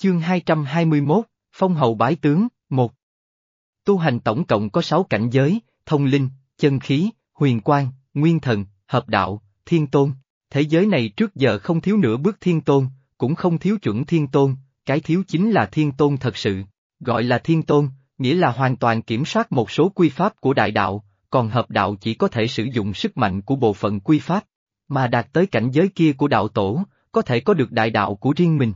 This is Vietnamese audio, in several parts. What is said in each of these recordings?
Chương 221, Phong hầu bái tướng, 1 Tu hành tổng cộng có 6 cảnh giới, thông linh, chân khí, huyền quang, nguyên thần, hợp đạo, thiên tôn. Thế giới này trước giờ không thiếu nửa bước thiên tôn, cũng không thiếu chuẩn thiên tôn, cái thiếu chính là thiên tôn thật sự. Gọi là thiên tôn, nghĩa là hoàn toàn kiểm soát một số quy pháp của đại đạo, còn hợp đạo chỉ có thể sử dụng sức mạnh của bộ phận quy pháp, mà đạt tới cảnh giới kia của đạo tổ, có thể có được đại đạo của riêng mình.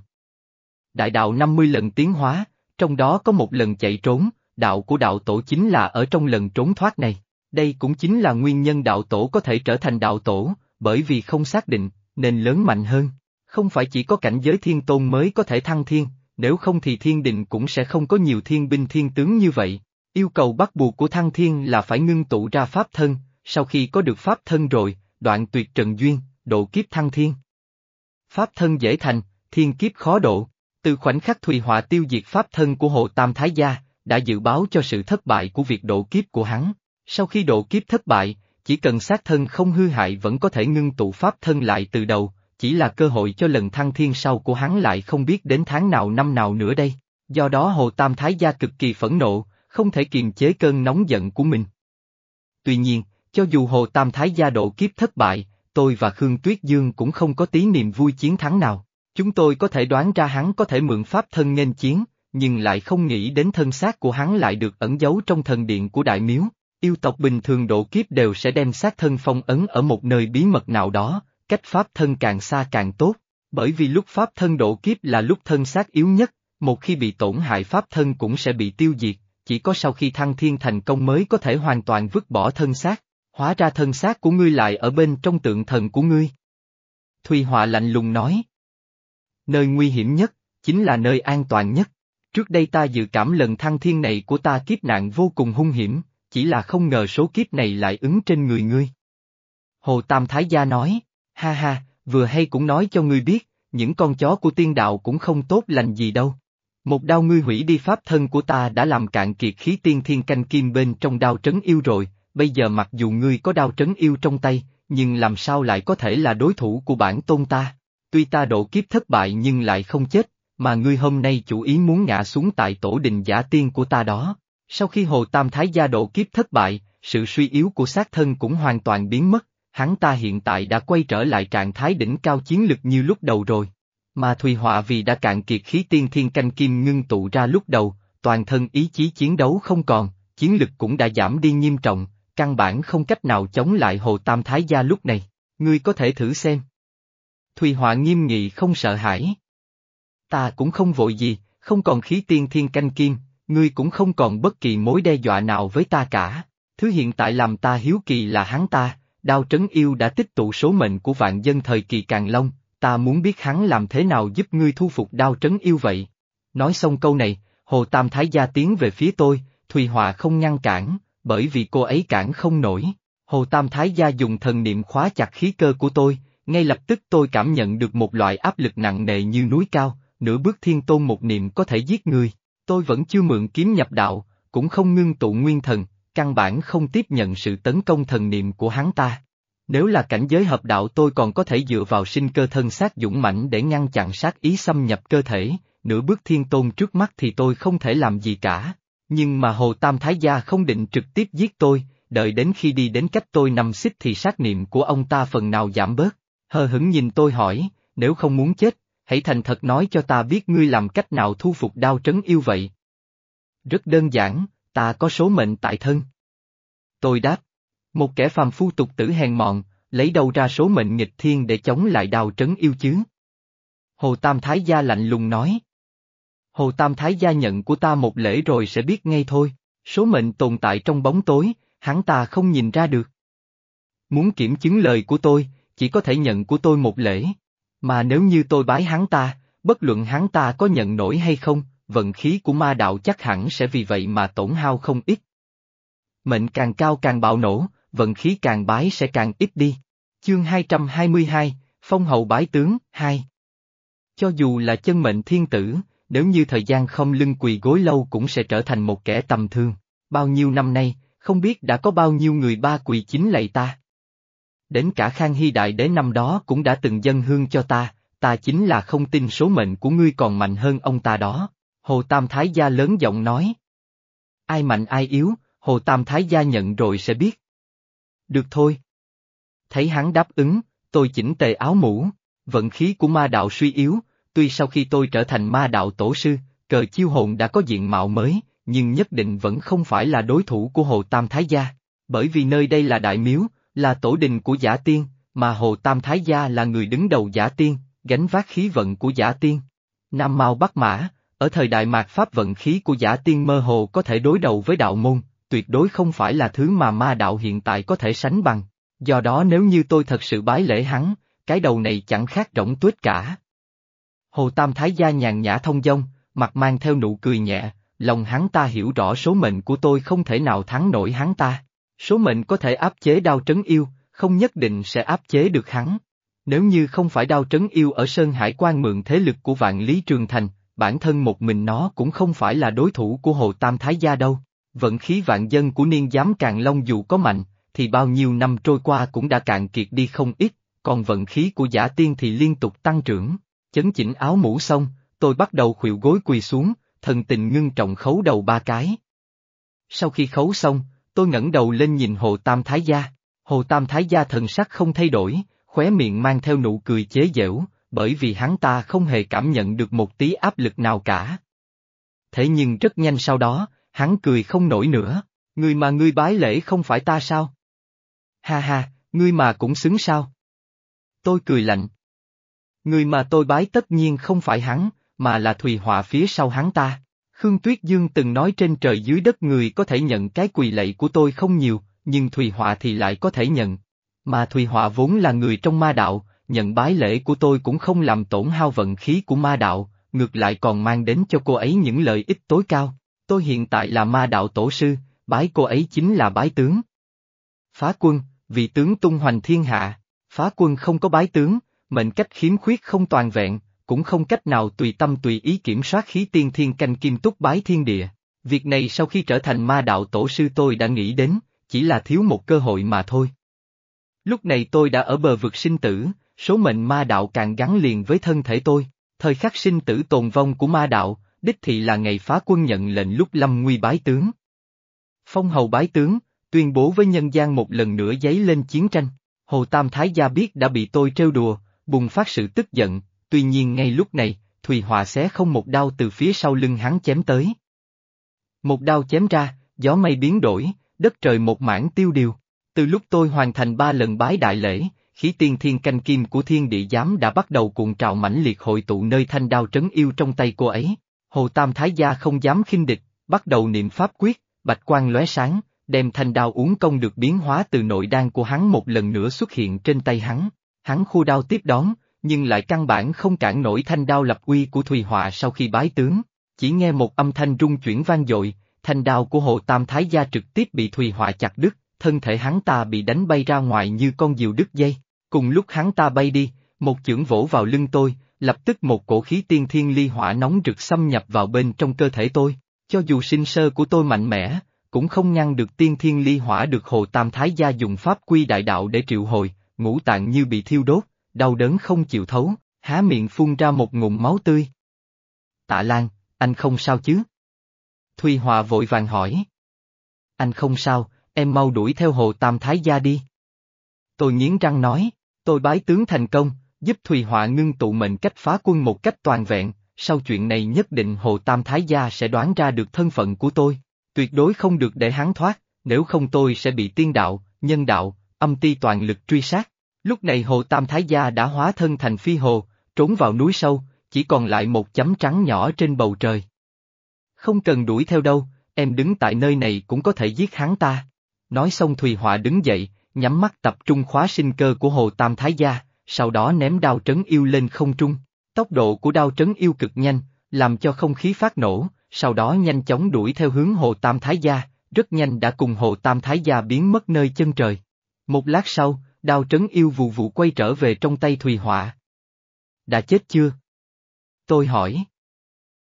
Đại đạo 50 lần tiến hóa, trong đó có một lần chạy trốn, đạo của đạo tổ chính là ở trong lần trốn thoát này. Đây cũng chính là nguyên nhân đạo tổ có thể trở thành đạo tổ, bởi vì không xác định, nên lớn mạnh hơn. Không phải chỉ có cảnh giới thiên tôn mới có thể thăng thiên, nếu không thì thiên định cũng sẽ không có nhiều thiên binh thiên tướng như vậy. Yêu cầu bắt buộc của thăng thiên là phải ngưng tụ ra pháp thân, sau khi có được pháp thân rồi, đoạn tuyệt trần duyên, độ kiếp thăng thiên. Pháp thân dễ thành, thiên kiếp khó độ. Từ khoảnh khắc Thùy Họa tiêu diệt pháp thân của Hồ Tam Thái Gia, đã dự báo cho sự thất bại của việc độ kiếp của hắn. Sau khi độ kiếp thất bại, chỉ cần sát thân không hư hại vẫn có thể ngưng tụ pháp thân lại từ đầu, chỉ là cơ hội cho lần thăng thiên sau của hắn lại không biết đến tháng nào năm nào nữa đây. Do đó Hồ Tam Thái Gia cực kỳ phẫn nộ, không thể kiềm chế cơn nóng giận của mình. Tuy nhiên, cho dù Hồ Tam Thái Gia độ kiếp thất bại, tôi và Khương Tuyết Dương cũng không có tí niềm vui chiến thắng nào. Chúng tôi có thể đoán ra hắn có thể mượn pháp thân nghênh chiến, nhưng lại không nghĩ đến thân xác của hắn lại được ẩn giấu trong thần điện của Đại Miếu. Yêu tộc bình thường độ kiếp đều sẽ đem xác thân phong ấn ở một nơi bí mật nào đó, cách pháp thân càng xa càng tốt, bởi vì lúc pháp thân độ kiếp là lúc thân xác yếu nhất, một khi bị tổn hại pháp thân cũng sẽ bị tiêu diệt, chỉ có sau khi thăng thiên thành công mới có thể hoàn toàn vứt bỏ thân xác, hóa ra thân xác của ngươi lại ở bên trong tượng thần của ngươi. Thùy Họa lạnh lùng nói. Nơi nguy hiểm nhất, chính là nơi an toàn nhất. Trước đây ta dự cảm lần thăng thiên này của ta kiếp nạn vô cùng hung hiểm, chỉ là không ngờ số kiếp này lại ứng trên người ngươi. Hồ Tam Thái Gia nói, ha ha, vừa hay cũng nói cho ngươi biết, những con chó của tiên đạo cũng không tốt lành gì đâu. Một đao ngươi hủy đi pháp thân của ta đã làm cạn kiệt khí tiên thiên canh kim bên trong đao trấn yêu rồi, bây giờ mặc dù ngươi có đao trấn yêu trong tay, nhưng làm sao lại có thể là đối thủ của bản tôn ta? Tuy ta độ kiếp thất bại nhưng lại không chết, mà ngươi hôm nay chủ ý muốn ngã xuống tại tổ đình giả tiên của ta đó. Sau khi Hồ Tam Thái gia độ kiếp thất bại, sự suy yếu của xác thân cũng hoàn toàn biến mất, hắn ta hiện tại đã quay trở lại trạng thái đỉnh cao chiến lực như lúc đầu rồi. Mà Thùy Họa vì đã cạn kiệt khí tiên thiên canh kim ngưng tụ ra lúc đầu, toàn thân ý chí chiến đấu không còn, chiến lực cũng đã giảm đi nghiêm trọng, căn bản không cách nào chống lại Hồ Tam Thái gia lúc này, ngươi có thể thử xem. Thùy Họa nghiêm nghị không sợ hãi. Ta cũng không vội gì, không còn khí tiên thiên canh kim, ngươi cũng không còn bất kỳ mối đe dọa nào với ta cả. Thứ hiện tại làm ta hiếu kỳ là hắn ta, đao trấn yêu đã tích tụ số mệnh của vạn dân thời kỳ càng long, ta muốn biết hắn làm thế nào giúp ngươi thu phục đao trấn yêu vậy. Nói xong câu này, Hồ Tam Thái gia tiến về phía tôi, Thùy Họa không ngăn cản, bởi vì cô ấy cản không nổi. Hồ Tam Thái gia dùng thần niệm khóa chặt khí cơ của tôi, ngay lập tức tôi cảm nhận được một loại áp lực nặng nề như núi cao, nửa bước thiên tôn một niệm có thể giết người. Tôi vẫn chưa mượn kiếm nhập đạo, cũng không ngưng tụ nguyên thần, căn bản không tiếp nhận sự tấn công thần niệm của hắn ta. Nếu là cảnh giới hợp đạo tôi còn có thể dựa vào sinh cơ thân xác dũng mãnh để ngăn chặn sát ý xâm nhập cơ thể, nửa bước thiên tôn trước mắt thì tôi không thể làm gì cả. Nhưng mà Hồ Tam Thái Gia không định trực tiếp giết tôi, đợi đến khi đi đến cách tôi nằm xích thì sát niệm của ông ta phần nào giảm bớt. Hờ hững nhìn tôi hỏi, nếu không muốn chết, hãy thành thật nói cho ta biết ngươi làm cách nào thu phục đao trấn yêu vậy. Rất đơn giản, ta có số mệnh tại thân. Tôi đáp, một kẻ phàm phu tục tử hèn mọn, lấy đâu ra số mệnh nghịch thiên để chống lại đao trấn yêu chứ? Hồ Tam Thái Gia lạnh lùng nói. Hồ Tam Thái Gia nhận của ta một lễ rồi sẽ biết ngay thôi, số mệnh tồn tại trong bóng tối, hắn ta không nhìn ra được. Muốn kiểm chứng lời của tôi, chỉ có thể nhận của tôi một lễ. Mà nếu như tôi bái hắn ta, bất luận hắn ta có nhận nổi hay không, vận khí của ma đạo chắc hẳn sẽ vì vậy mà tổn hao không ít. Mệnh càng cao càng bạo nổ, vận khí càng bái sẽ càng ít đi. Chương 222, Phong hậu bái tướng, 2 Cho dù là chân mệnh thiên tử, nếu như thời gian không lưng quỳ gối lâu cũng sẽ trở thành một kẻ tầm thương. Bao nhiêu năm nay, không biết đã có bao nhiêu người ba quỳ chính lạy ta. Đến cả Khang Hy Đại Đế năm đó cũng đã từng dân hương cho ta, ta chính là không tin số mệnh của ngươi còn mạnh hơn ông ta đó. Hồ Tam Thái Gia lớn giọng nói. Ai mạnh ai yếu, Hồ Tam Thái Gia nhận rồi sẽ biết. Được thôi. Thấy hắn đáp ứng, tôi chỉnh tề áo mũ, vận khí của ma đạo suy yếu, tuy sau khi tôi trở thành ma đạo tổ sư, cờ chiêu hồn đã có diện mạo mới, nhưng nhất định vẫn không phải là đối thủ của Hồ Tam Thái Gia, bởi vì nơi đây là đại miếu, là tổ đình của giả tiên, mà Hồ Tam Thái Gia là người đứng đầu giả tiên, gánh vác khí vận của giả tiên. Nam Mao Bắc Mã, ở thời đại mạt Pháp vận khí của giả tiên mơ hồ có thể đối đầu với đạo môn, tuyệt đối không phải là thứ mà ma đạo hiện tại có thể sánh bằng. Do đó nếu như tôi thật sự bái lễ hắn, cái đầu này chẳng khác rỗng tuyết cả. Hồ Tam Thái Gia nhàn nhã thông dong, mặt mang theo nụ cười nhẹ, lòng hắn ta hiểu rõ số mệnh của tôi không thể nào thắng nổi hắn ta. Số mệnh có thể áp chế đao trấn yêu, không nhất định sẽ áp chế được hắn. Nếu như không phải đao trấn yêu ở Sơn Hải quan mượn thế lực của vạn lý trường thành, bản thân một mình nó cũng không phải là đối thủ của Hồ Tam Thái Gia đâu. Vận khí vạn dân của niên giám càng long dù có mạnh, thì bao nhiêu năm trôi qua cũng đã cạn kiệt đi không ít, còn vận khí của giả tiên thì liên tục tăng trưởng. Chấn chỉnh áo mũ xong, tôi bắt đầu khuỵu gối quỳ xuống, thần tình ngưng trọng khấu đầu ba cái. Sau khi khấu xong, tôi ngẩng đầu lên nhìn Hồ Tam Thái Gia. Hồ Tam Thái Gia thần sắc không thay đổi, khóe miệng mang theo nụ cười chế giễu, bởi vì hắn ta không hề cảm nhận được một tí áp lực nào cả. Thế nhưng rất nhanh sau đó, hắn cười không nổi nữa, người mà ngươi bái lễ không phải ta sao? Ha ha, ngươi mà cũng xứng sao? Tôi cười lạnh. Người mà tôi bái tất nhiên không phải hắn, mà là Thùy Họa phía sau hắn ta. Khương Tuyết Dương từng nói trên trời dưới đất người có thể nhận cái quỳ lạy của tôi không nhiều, nhưng Thùy Họa thì lại có thể nhận. Mà Thùy Họa vốn là người trong ma đạo, nhận bái lễ của tôi cũng không làm tổn hao vận khí của ma đạo, ngược lại còn mang đến cho cô ấy những lợi ích tối cao. Tôi hiện tại là ma đạo tổ sư, bái cô ấy chính là bái tướng. Phá quân, vị tướng tung hoành thiên hạ, phá quân không có bái tướng, mệnh cách khiếm khuyết không toàn vẹn, cũng không cách nào tùy tâm tùy ý kiểm soát khí tiên thiên canh kim túc bái thiên địa. Việc này sau khi trở thành ma đạo tổ sư tôi đã nghĩ đến, chỉ là thiếu một cơ hội mà thôi. Lúc này tôi đã ở bờ vực sinh tử, số mệnh ma đạo càng gắn liền với thân thể tôi, thời khắc sinh tử tồn vong của ma đạo, đích thị là ngày phá quân nhận lệnh lúc lâm nguy bái tướng. Phong hầu bái tướng, tuyên bố với nhân gian một lần nữa giấy lên chiến tranh. Hồ Tam Thái Gia biết đã bị tôi trêu đùa, bùng phát sự tức giận, tuy nhiên ngay lúc này, Thùy Hòa xé không một đao từ phía sau lưng hắn chém tới. Một đao chém ra, gió mây biến đổi, đất trời một mảng tiêu điều. Từ lúc tôi hoàn thành ba lần bái đại lễ, khí tiên thiên canh kim của thiên địa giám đã bắt đầu cuộn trào mãnh liệt hội tụ nơi thanh đao trấn yêu trong tay cô ấy. Hồ Tam Thái Gia không dám khinh địch, bắt đầu niệm pháp quyết, bạch quang lóe sáng, đem thanh đao uống công được biến hóa từ nội đan của hắn một lần nữa xuất hiện trên tay hắn. Hắn khu đao tiếp đón, nhưng lại căn bản không cản nổi thanh đao lập uy của Thùy Họa sau khi bái tướng. Chỉ nghe một âm thanh rung chuyển vang dội, thanh đao của hộ Tam Thái Gia trực tiếp bị Thùy Họa chặt đứt, thân thể hắn ta bị đánh bay ra ngoài như con diều đứt dây. Cùng lúc hắn ta bay đi, một chưởng vỗ vào lưng tôi, lập tức một cổ khí tiên thiên ly hỏa nóng rực xâm nhập vào bên trong cơ thể tôi. Cho dù sinh sơ của tôi mạnh mẽ, cũng không ngăn được tiên thiên ly hỏa được Hồ Tam Thái Gia dùng pháp quy đại đạo để triệu hồi, ngũ tạng như bị thiêu đốt, đau đớn không chịu thấu, há miệng phun ra một ngụm máu tươi. Tạ Lan, anh không sao chứ? Thùy Hòa vội vàng hỏi. Anh không sao, em mau đuổi theo Hồ Tam Thái Gia đi. Tôi nghiến răng nói, tôi bái tướng thành công, giúp Thùy Họa ngưng tụ mệnh cách phá quân một cách toàn vẹn, sau chuyện này nhất định Hồ Tam Thái Gia sẽ đoán ra được thân phận của tôi, tuyệt đối không được để hắn thoát, nếu không tôi sẽ bị tiên đạo, nhân đạo, âm ti toàn lực truy sát. Lúc này Hồ Tam Thái Gia đã hóa thân thành phi hồ, trốn vào núi sâu, chỉ còn lại một chấm trắng nhỏ trên bầu trời. Không cần đuổi theo đâu, em đứng tại nơi này cũng có thể giết hắn ta. Nói xong Thùy Họa đứng dậy, nhắm mắt tập trung khóa sinh cơ của Hồ Tam Thái Gia, sau đó ném đao trấn yêu lên không trung. Tốc độ của đao trấn yêu cực nhanh, làm cho không khí phát nổ, sau đó nhanh chóng đuổi theo hướng Hồ Tam Thái Gia, rất nhanh đã cùng Hồ Tam Thái Gia biến mất nơi chân trời. Một lát sau, đao trấn yêu vụ vụ quay trở về trong tay Thùy Họa. Đã chết chưa? Tôi hỏi.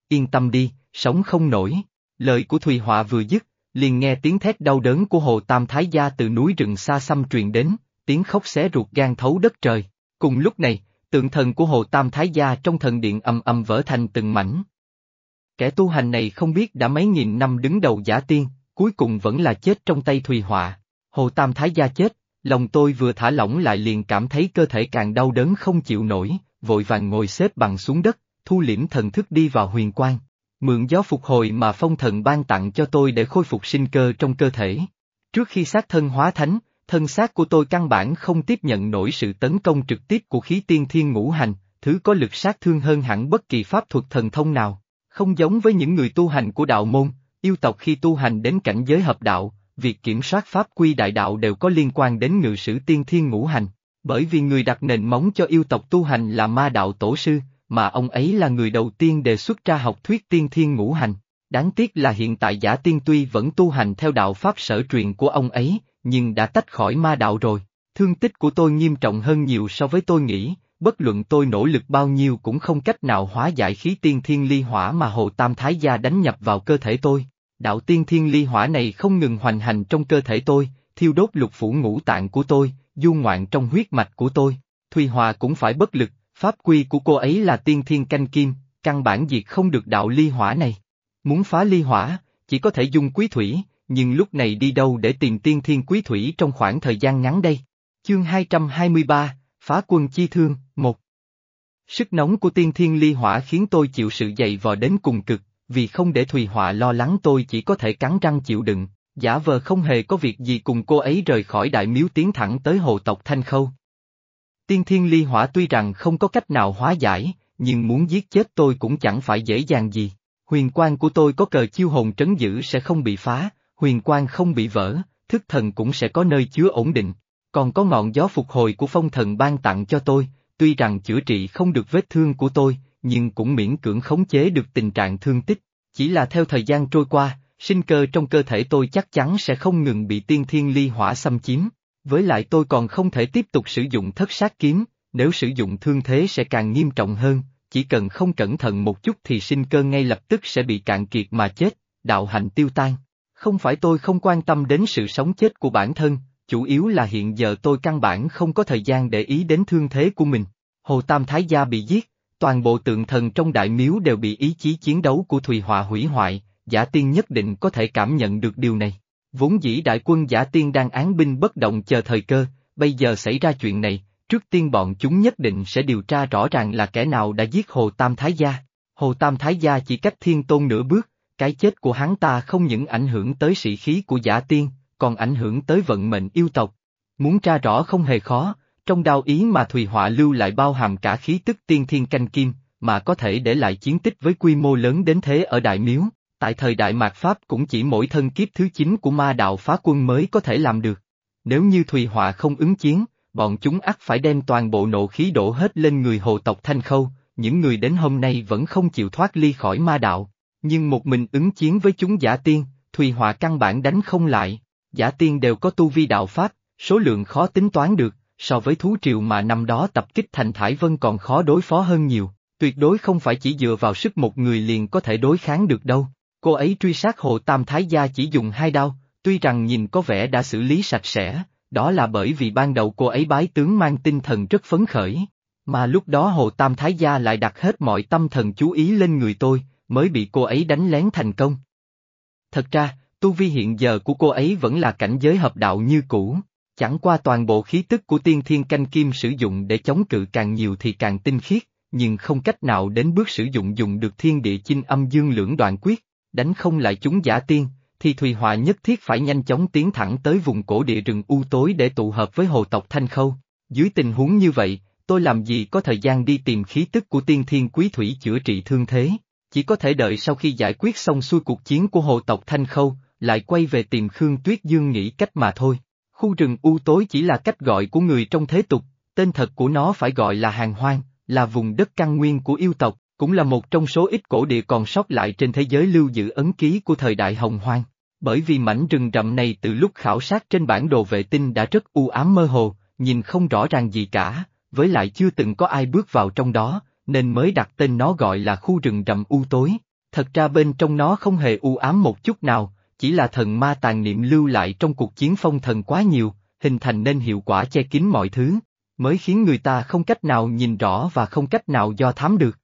Yên tâm đi, sống không nổi. Lời của Thùy Họa vừa dứt, liền nghe tiếng thét đau đớn của Hồ Tam Thái Gia từ núi rừng xa xăm truyền đến, tiếng khóc xé ruột gan thấu đất trời. Cùng lúc này, tượng thần của Hồ Tam Thái Gia trong thần điện âm âm vỡ thành từng mảnh. Kẻ tu hành này không biết đã mấy nghìn năm đứng đầu giả tiên, cuối cùng vẫn là chết trong tay Thùy Họa. Hồ Tam Thái Gia chết, lòng tôi vừa thả lỏng lại liền cảm thấy cơ thể càng đau đớn không chịu nổi, vội vàng ngồi xếp bằng xuống đất, thu liễm thần thức đi vào huyền quang. Mượn gió phục hồi mà phong thần ban tặng cho tôi để khôi phục sinh cơ trong cơ thể. Trước khi sát thân hóa thánh, thân xác của tôi căn bản không tiếp nhận nổi sự tấn công trực tiếp của khí tiên thiên ngũ hành, thứ có lực sát thương hơn hẳn bất kỳ pháp thuật thần thông nào. Không giống với những người tu hành của đạo môn, yêu tộc khi tu hành đến cảnh giới hợp đạo, việc kiểm soát pháp quy đại đạo đều có liên quan đến ngự sử tiên thiên ngũ hành. Bởi vì người đặt nền móng cho yêu tộc tu hành là ma đạo tổ sư, mà ông ấy là người đầu tiên đề xuất ra học thuyết tiên thiên ngũ hành. Đáng tiếc là hiện tại giả tiên tuy vẫn tu hành theo đạo pháp sở truyền của ông ấy, nhưng đã tách khỏi ma đạo rồi. Thương tích của tôi nghiêm trọng hơn nhiều so với tôi nghĩ, bất luận tôi nỗ lực bao nhiêu cũng không cách nào hóa giải khí tiên thiên ly hỏa mà Hồ Tam Thái Gia đánh nhập vào cơ thể tôi. Đạo tiên thiên ly hỏa này không ngừng hoành hành trong cơ thể tôi, thiêu đốt lục phủ ngũ tạng của tôi, du ngoạn trong huyết mạch của tôi. Thùy Hòa cũng phải bất lực, pháp quy của cô ấy là tiên thiên canh kim, căn bản diệt không được đạo ly hỏa này. Muốn phá ly hỏa, chỉ có thể dùng quý thủy, nhưng lúc này đi đâu để tìm tiên thiên quý thủy trong khoảng thời gian ngắn đây? Chương 223, Phá quân chi thương, một Sức nóng của tiên thiên ly hỏa khiến tôi chịu sự dày vò đến cùng cực, vì không để Thùy Họa lo lắng tôi chỉ có thể cắn răng chịu đựng, giả vờ không hề có việc gì cùng cô ấy rời khỏi đại miếu tiến thẳng tới hồ tộc Thanh Khâu. Tiên thiên ly hỏa tuy rằng không có cách nào hóa giải, nhưng muốn giết chết tôi cũng chẳng phải dễ dàng gì. Huyền quan của tôi có cờ chiêu hồn trấn giữ sẽ không bị phá, huyền quan không bị vỡ, thức thần cũng sẽ có nơi chứa ổn định. Còn có ngọn gió phục hồi của phong thần ban tặng cho tôi, tuy rằng chữa trị không được vết thương của tôi, nhưng cũng miễn cưỡng khống chế được tình trạng thương tích. Chỉ là theo thời gian trôi qua, sinh cơ trong cơ thể tôi chắc chắn sẽ không ngừng bị tiên thiên ly hỏa xâm chiếm. Với lại tôi còn không thể tiếp tục sử dụng thất sát kiếm, nếu sử dụng thương thế sẽ càng nghiêm trọng hơn, chỉ cần không cẩn thận một chút thì sinh cơ ngay lập tức sẽ bị cạn kiệt mà chết, đạo hạnh tiêu tan. Không phải tôi không quan tâm đến sự sống chết của bản thân, chủ yếu là hiện giờ tôi căn bản không có thời gian để ý đến thương thế của mình. Hồ Tam Thái Gia bị giết, toàn bộ tượng thần trong đại miếu đều bị ý chí chiến đấu của Thùy Họa hủy hoại, giả tiên nhất định có thể cảm nhận được điều này. Vốn dĩ đại quân giả tiên đang án binh bất động chờ thời cơ, bây giờ xảy ra chuyện này, trước tiên bọn chúng nhất định sẽ điều tra rõ ràng là kẻ nào đã giết Hồ Tam Thái Gia. Hồ Tam Thái Gia chỉ cách thiên tôn nửa bước, cái chết của hắn ta không những ảnh hưởng tới sĩ khí của giả tiên, còn ảnh hưởng tới vận mệnh yêu tộc. Muốn tra rõ không hề khó, trong đao ý mà Thùy Họa lưu lại bao hàm cả khí tức tiên thiên canh kim, mà có thể để lại chiến tích với quy mô lớn đến thế ở Đại Miếu, tại thời đại mạt Pháp cũng chỉ mỗi thân kiếp thứ 9 của ma đạo phá quân mới có thể làm được. Nếu như Thùy Họa không ứng chiến, bọn chúng ắt phải đem toàn bộ nộ khí đổ hết lên người hồ tộc Thanh Khâu, những người đến hôm nay vẫn không chịu thoát ly khỏi ma đạo. Nhưng một mình ứng chiến với chúng giả tiên, Thùy Họa căn bản đánh không lại, giả tiên đều có tu vi đạo Pháp, số lượng khó tính toán được, so với thú triều mà năm đó tập kích thành Thải Vân còn khó đối phó hơn nhiều, tuyệt đối không phải chỉ dựa vào sức một người liền có thể đối kháng được đâu. Cô ấy truy sát Hồ Tam Thái Gia chỉ dùng hai đao, tuy rằng nhìn có vẻ đã xử lý sạch sẽ, đó là bởi vì ban đầu cô ấy bái tướng mang tinh thần rất phấn khởi, mà lúc đó Hồ Tam Thái Gia lại đặt hết mọi tâm thần chú ý lên người tôi, mới bị cô ấy đánh lén thành công. Thật ra, tu vi hiện giờ của cô ấy vẫn là cảnh giới hợp đạo như cũ. Chẳng qua toàn bộ khí tức của tiên thiên canh kim sử dụng để chống cự càng nhiều thì càng tinh khiết, nhưng không cách nào đến bước sử dụng dùng được thiên địa chinh âm dương lưỡng đoạn quyết, đánh không lại chúng giả tiên, thì Thùy Hòa nhất thiết phải nhanh chóng tiến thẳng tới vùng cổ địa rừng u tối để tụ hợp với hồ tộc Thanh Khâu. Dưới tình huống như vậy, tôi làm gì có thời gian đi tìm khí tức của tiên thiên quý thủy chữa trị thương thế, chỉ có thể đợi sau khi giải quyết xong xuôi cuộc chiến của hồ tộc Thanh Khâu, lại quay về tìm Khương Tuyết Dương nghĩ cách mà thôi. Khu rừng u tối chỉ là cách gọi của người trong thế tục, tên thật của nó phải gọi là hàng hoang, là vùng đất căn nguyên của yêu tộc, cũng là một trong số ít cổ địa còn sót lại trên thế giới lưu giữ ấn ký của thời đại hồng hoang. Bởi vì mảnh rừng rậm này từ lúc khảo sát trên bản đồ vệ tinh đã rất u ám mơ hồ, nhìn không rõ ràng gì cả, với lại chưa từng có ai bước vào trong đó, nên mới đặt tên nó gọi là khu rừng rậm u tối. Thật ra bên trong nó không hề u ám một chút nào, chỉ là thần ma tàn niệm lưu lại trong cuộc chiến phong thần quá nhiều, hình thành nên hiệu quả che kín mọi thứ. mới khiến người ta không cách nào nhìn rõ và không cách nào do thám được.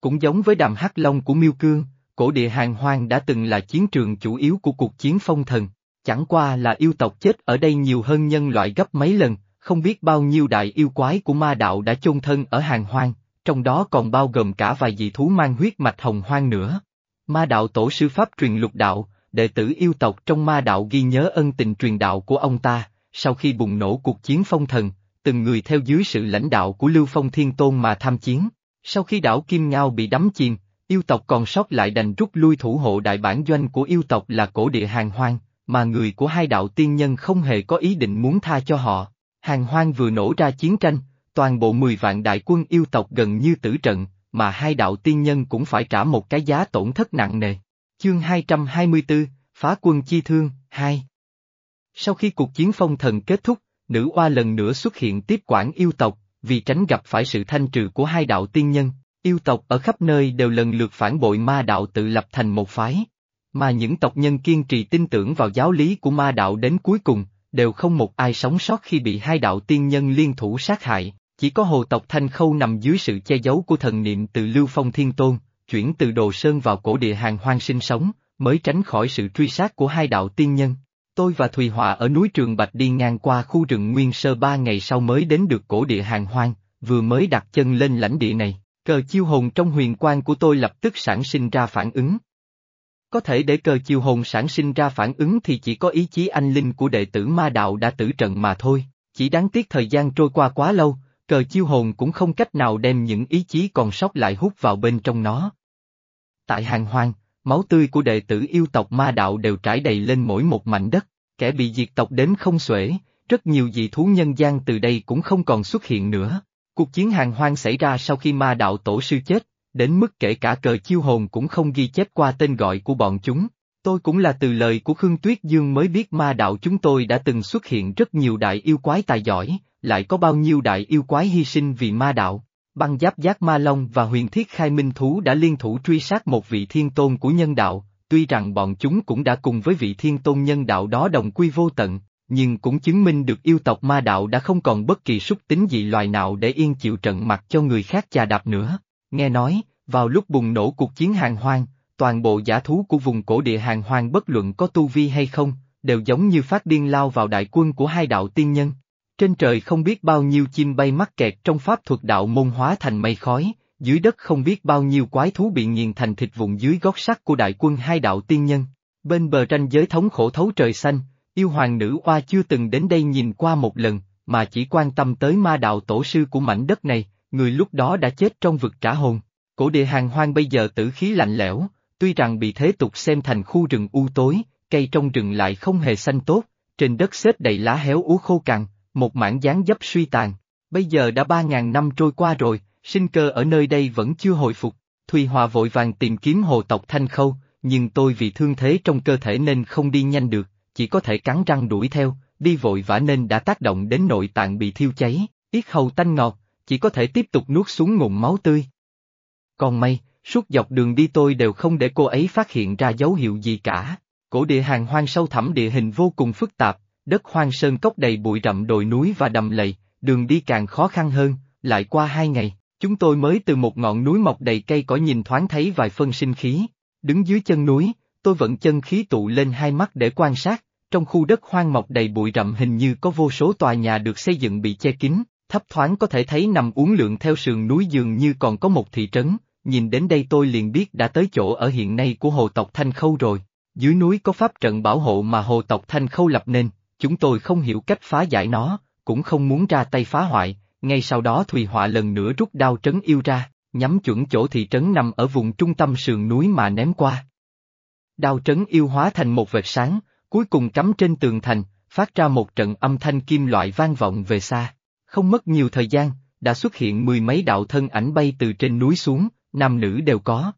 Cũng giống với đàm hắc long của Miêu Cương, cổ địa hàng hoang đã từng là chiến trường chủ yếu của cuộc chiến phong thần, chẳng qua là yêu tộc chết ở đây nhiều hơn nhân loại gấp mấy lần, không biết bao nhiêu đại yêu quái của ma đạo đã chôn thân ở hàng hoang, trong đó còn bao gồm cả vài dị thú mang huyết mạch hồng hoang nữa. Ma đạo tổ sư Pháp truyền lục đạo, đệ tử yêu tộc trong ma đạo ghi nhớ ân tình truyền đạo của ông ta, sau khi bùng nổ cuộc chiến phong thần, từng người theo dưới sự lãnh đạo của Lưu Phong Thiên Tôn mà tham chiến. Sau khi đảo Kim Ngao bị đắm chìm, yêu tộc còn sót lại đành rút lui thủ hộ đại bản doanh của yêu tộc là cổ địa hàng hoang, mà người của hai đạo tiên nhân không hề có ý định muốn tha cho họ. Hàng hoang vừa nổ ra chiến tranh, toàn bộ 10 vạn đại quân yêu tộc gần như tử trận, mà hai đạo tiên nhân cũng phải trả một cái giá tổn thất nặng nề. Chương 224, Phá quân chi thương, 2 Sau khi cuộc chiến phong thần kết thúc, nữ oa lần nữa xuất hiện tiếp quản yêu tộc, vì tránh gặp phải sự thanh trừ của hai đạo tiên nhân, yêu tộc ở khắp nơi đều lần lượt phản bội ma đạo tự lập thành một phái. Mà những tộc nhân kiên trì tin tưởng vào giáo lý của ma đạo đến cuối cùng, đều không một ai sống sót khi bị hai đạo tiên nhân liên thủ sát hại, chỉ có hồ tộc Thanh Khâu nằm dưới sự che giấu của thần niệm từ Lưu Phong Thiên Tôn, chuyển từ Đồ Sơn vào cổ địa hàng hoang sinh sống, mới tránh khỏi sự truy sát của hai đạo tiên nhân. Tôi và Thùy Họa ở núi Trường Bạch đi ngang qua khu rừng nguyên sơ ba ngày sau mới đến được cổ địa hàng hoang, vừa mới đặt chân lên lãnh địa này, cờ chiêu hồn trong huyền quan của tôi lập tức sản sinh ra phản ứng. Có thể để cờ chiêu hồn sản sinh ra phản ứng thì chỉ có ý chí anh linh của đệ tử ma đạo đã tử trận mà thôi, chỉ đáng tiếc thời gian trôi qua quá lâu, cờ chiêu hồn cũng không cách nào đem những ý chí còn sót lại hút vào bên trong nó. Tại hàng hoang, máu tươi của đệ tử yêu tộc ma đạo đều trải đầy lên mỗi một mảnh đất, kẻ bị diệt tộc đến không xuể, rất nhiều dị thú nhân gian từ đây cũng không còn xuất hiện nữa. Cuộc chiến hàng hoang xảy ra sau khi ma đạo tổ sư chết, đến mức kể cả cờ chiêu hồn cũng không ghi chép qua tên gọi của bọn chúng. Tôi cũng là từ lời của Khương Tuyết Dương mới biết ma đạo chúng tôi đã từng xuất hiện rất nhiều đại yêu quái tài giỏi, lại có bao nhiêu đại yêu quái hy sinh vì ma đạo. Băng giáp giác ma long và huyền thiết khai minh thú đã liên thủ truy sát một vị thiên tôn của nhân đạo, tuy rằng bọn chúng cũng đã cùng với vị thiên tôn nhân đạo đó đồng quy vô tận, nhưng cũng chứng minh được yêu tộc ma đạo đã không còn bất kỳ súc tính dị loài nào để yên chịu trận mặt cho người khác chà đạp nữa. Nghe nói, vào lúc bùng nổ cuộc chiến hàng hoang, toàn bộ giả thú của vùng cổ địa hàng hoang bất luận có tu vi hay không, đều giống như phát điên lao vào đại quân của hai đạo tiên nhân. Trên trời không biết bao nhiêu chim bay mắc kẹt trong pháp thuật đạo môn hóa thành mây khói, dưới đất không biết bao nhiêu quái thú bị nghiền thành thịt vụn dưới gót sắt của đại quân hai đạo tiên nhân. Bên bờ tranh giới thống khổ thấu trời xanh, yêu hoàng nữ oa chưa từng đến đây nhìn qua một lần, mà chỉ quan tâm tới ma đạo tổ sư của mảnh đất này, người lúc đó đã chết trong vực trả hồn. Cổ địa hàng hoang bây giờ tử khí lạnh lẽo, tuy rằng bị thế tục xem thành khu rừng u tối, cây trong rừng lại không hề xanh tốt, trên đất xếp đầy lá héo úa khô cằn, một mảng dáng dấp suy tàn. Bây giờ đã ba ngàn năm trôi qua rồi, sinh cơ ở nơi đây vẫn chưa hồi phục. Thùy Hòa vội vàng tìm kiếm hồ tộc Thanh Khâu, nhưng tôi vì thương thế trong cơ thể nên không đi nhanh được, chỉ có thể cắn răng đuổi theo, đi vội vã nên đã tác động đến nội tạng bị thiêu cháy, yết hầu tanh ngọt, chỉ có thể tiếp tục nuốt xuống ngụm máu tươi. Còn may, suốt dọc đường đi tôi đều không để cô ấy phát hiện ra dấu hiệu gì cả. Cổ địa hàng hoang sâu thẳm địa hình vô cùng phức tạp, đất hoang sơn cốc đầy bụi rậm đồi núi và đầm lầy, đường đi càng khó khăn hơn, lại qua hai ngày, chúng tôi mới từ một ngọn núi mọc đầy cây cỏ nhìn thoáng thấy vài phân sinh khí. Đứng dưới chân núi, tôi vẫn chân khí tụ lên hai mắt để quan sát, trong khu đất hoang mọc đầy bụi rậm hình như có vô số tòa nhà được xây dựng bị che kín, thấp thoáng có thể thấy nằm uốn lượn theo sườn núi dường như còn có một thị trấn, nhìn đến đây tôi liền biết đã tới chỗ ở hiện nay của hồ tộc Thanh Khâu rồi. Dưới núi có pháp trận bảo hộ mà hồ tộc Thanh Khâu lập nên, chúng tôi không hiểu cách phá giải nó, cũng không muốn ra tay phá hoại, ngay sau đó Thùy Họa lần nữa rút đao trấn yêu ra, nhắm chuẩn chỗ thị trấn nằm ở vùng trung tâm sườn núi mà ném qua. Đao trấn yêu hóa thành một vệt sáng, cuối cùng cắm trên tường thành, phát ra một trận âm thanh kim loại vang vọng về xa. Không mất nhiều thời gian, đã xuất hiện mười mấy đạo thân ảnh bay từ trên núi xuống, nam nữ đều có.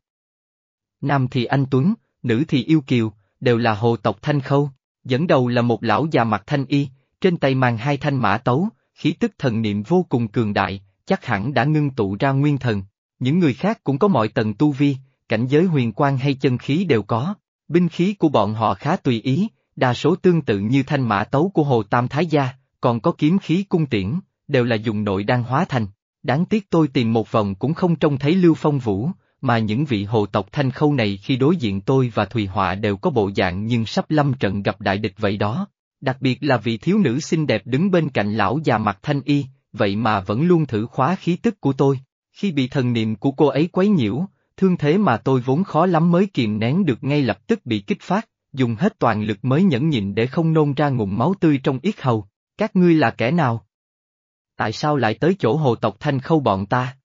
Nam thì anh Tuấn, nữ thì yêu kiều, đều là hồ tộc Thanh Khâu, dẫn đầu là một lão già mặt thanh y, trên tay mang hai thanh mã tấu, khí tức thần niệm vô cùng cường đại, chắc hẳn đã ngưng tụ ra nguyên thần. Những người khác cũng có mọi tầng tu vi, cảnh giới huyền quan hay chân khí đều có, binh khí của bọn họ khá tùy ý, đa số tương tự như thanh mã tấu của Hồ Tam Thái Gia, còn có kiếm khí cung tiễn, đều là dùng nội đan hóa thành. Đáng tiếc tôi tìm một vòng cũng không trông thấy Lưu Phong Vũ, mà những vị hồ tộc thanh khâu này khi đối diện tôi và Thùy Họa đều có bộ dạng nhưng sắp lâm trận gặp đại địch vậy đó. Đặc biệt là vị thiếu nữ xinh đẹp đứng bên cạnh lão già mặt thanh y, vậy mà vẫn luôn thử khóa khí tức của tôi. Khi bị thần niệm của cô ấy quấy nhiễu, thương thế mà tôi vốn khó lắm mới kiềm nén được ngay lập tức bị kích phát, dùng hết toàn lực mới nhẫn nhịn để không nôn ra ngụm máu tươi trong yết hầu. Các ngươi là kẻ nào? Tại sao lại tới chỗ hồ tộc thanh khâu bọn ta?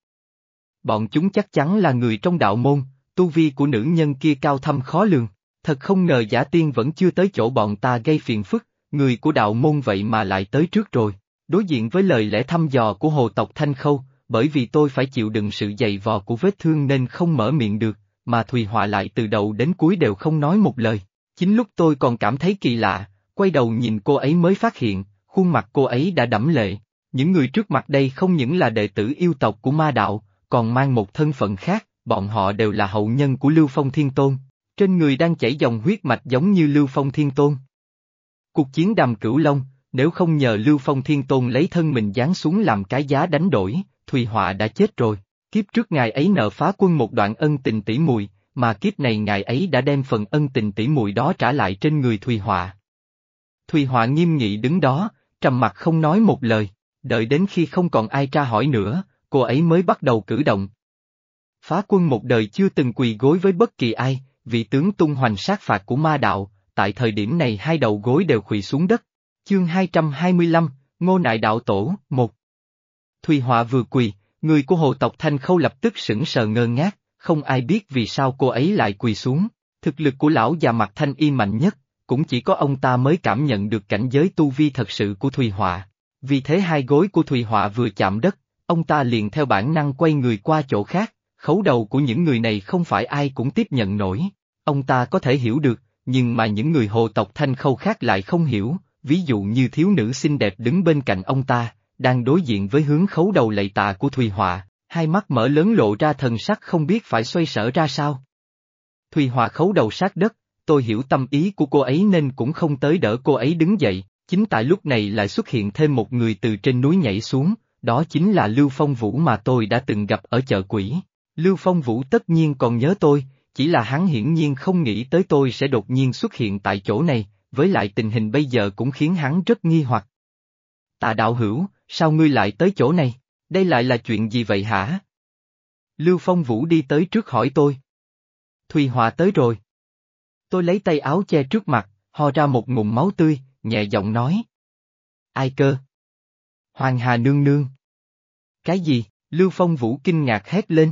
Bọn chúng chắc chắn là người trong đạo môn, tu vi của nữ nhân kia cao thâm khó lường. Thật không ngờ giả tiên vẫn chưa tới chỗ bọn ta gây phiền phức, người của đạo môn vậy mà lại tới trước rồi. Đối diện với lời lẽ thăm dò của hồ tộc Thanh Khâu, bởi vì tôi phải chịu đựng sự dày vò của vết thương nên không mở miệng được, mà Thùy Họa lại từ đầu đến cuối đều không nói một lời. Chính lúc tôi còn cảm thấy kỳ lạ, quay đầu nhìn cô ấy mới phát hiện, khuôn mặt cô ấy đã đẫm lệ. Những người trước mặt đây không những là đệ tử yêu tộc của ma đạo, còn mang một thân phận khác, bọn họ đều là hậu nhân của Lưu Phong Thiên Tôn. Trên người đang chảy dòng huyết mạch giống như Lưu Phong Thiên Tôn. Cuộc chiến đàm cửu long, nếu không nhờ Lưu Phong Thiên Tôn lấy thân mình giáng xuống làm cái giá đánh đổi, Thùy Họa đã chết rồi. Kiếp trước ngài ấy nợ phá quân một đoạn ân tình tỷ mùi, mà kiếp này ngài ấy đã đem phần ân tình tỷ mùi đó trả lại trên người Thùy Họa. Thùy Họa nghiêm nghị đứng đó, trầm mặt không nói một lời, đợi đến khi không còn ai tra hỏi nữa, cô ấy mới bắt đầu cử động. Phá quân một đời chưa từng quỳ gối với bất kỳ ai, vị tướng tung hoành sát phạt của ma đạo, tại thời điểm này hai đầu gối đều quỳ xuống đất. Chương 225, Ngô Nại Đạo Tổ, một Thùy Họa vừa quỳ, người của hộ tộc Thanh Khâu lập tức sững sờ ngơ ngác, không ai biết vì sao cô ấy lại quỳ xuống. Thực lực của lão già mặt thanh y mạnh nhất, cũng chỉ có ông ta mới cảm nhận được cảnh giới tu vi thật sự của Thùy Họa. Vì thế hai gối của Thùy Họa vừa chạm đất, ông ta liền theo bản năng quay người qua chỗ khác, khấu đầu của những người này không phải ai cũng tiếp nhận nổi. Ông ta có thể hiểu được, nhưng mà những người hồ tộc thanh khâu khác lại không hiểu, ví dụ như thiếu nữ xinh đẹp đứng bên cạnh ông ta, đang đối diện với hướng khấu đầu lạy tạ của Thùy Họa, hai mắt mở lớn lộ ra thần sắc không biết phải xoay sở ra sao. Thùy Họa khấu đầu sát đất, tôi hiểu tâm ý của cô ấy nên cũng không tới đỡ cô ấy đứng dậy, chính tại lúc này lại xuất hiện thêm một người từ trên núi nhảy xuống, đó chính là Lưu Phong Vũ mà tôi đã từng gặp ở chợ quỷ. Lưu Phong Vũ tất nhiên còn nhớ tôi, chỉ là hắn hiển nhiên không nghĩ tới tôi sẽ đột nhiên xuất hiện tại chỗ này, với lại tình hình bây giờ cũng khiến hắn rất nghi hoặc. Tạ đạo hữu, sao ngươi lại tới chỗ này? Đây lại là chuyện gì vậy hả? Lưu Phong Vũ đi tới trước hỏi tôi. Thùy Hòa tới rồi. Tôi lấy tay áo che trước mặt, ho ra một ngụm máu tươi, nhẹ giọng nói. Ai cơ? Hoàng Hà nương nương. Cái gì? Lưu Phong Vũ kinh ngạc hét lên.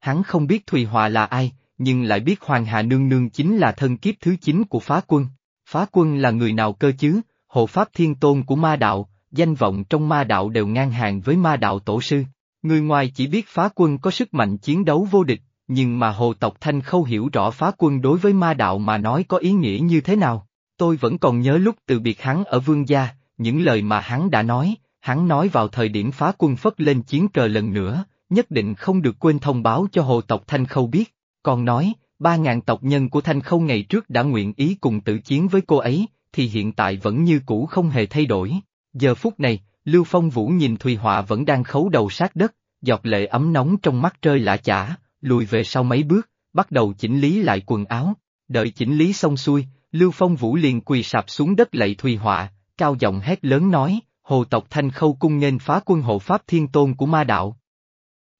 Hắn không biết Thùy Hòa là ai, nhưng lại biết Hoàng Hà nương nương chính là thân kiếp thứ chín của phá quân. Phá quân là người nào cơ chứ, hộ pháp thiên tôn của ma đạo, danh vọng trong ma đạo đều ngang hàng với ma đạo tổ sư. Người ngoài chỉ biết phá quân có sức mạnh chiến đấu vô địch, nhưng mà hồ tộc Thanh Khâu hiểu rõ phá quân đối với ma đạo mà nói có ý nghĩa như thế nào. Tôi vẫn còn nhớ lúc từ biệt hắn ở vương gia, những lời mà hắn đã nói, hắn nói vào thời điểm phá quân phất lên chiến cờ lần nữa, nhất định không được quên thông báo cho hồ tộc Thanh Khâu biết, còn nói, ba ngàn tộc nhân của Thanh Khâu ngày trước đã nguyện ý cùng tự chiến với cô ấy, thì hiện tại vẫn như cũ không hề thay đổi. Giờ phút này, Lưu Phong Vũ nhìn Thùy Họa vẫn đang khấu đầu sát đất, giọt lệ ấm nóng trong mắt rơi lạ chả, lùi về sau mấy bước, bắt đầu chỉnh lý lại quần áo. Đợi chỉnh lý xong xuôi, Lưu Phong Vũ liền quỳ sạp xuống đất lạy Thùy Họa, cao giọng hét lớn nói, hồ tộc Thanh Khâu cung nên phá quân hộ Pháp Thiên Tôn của ma đạo.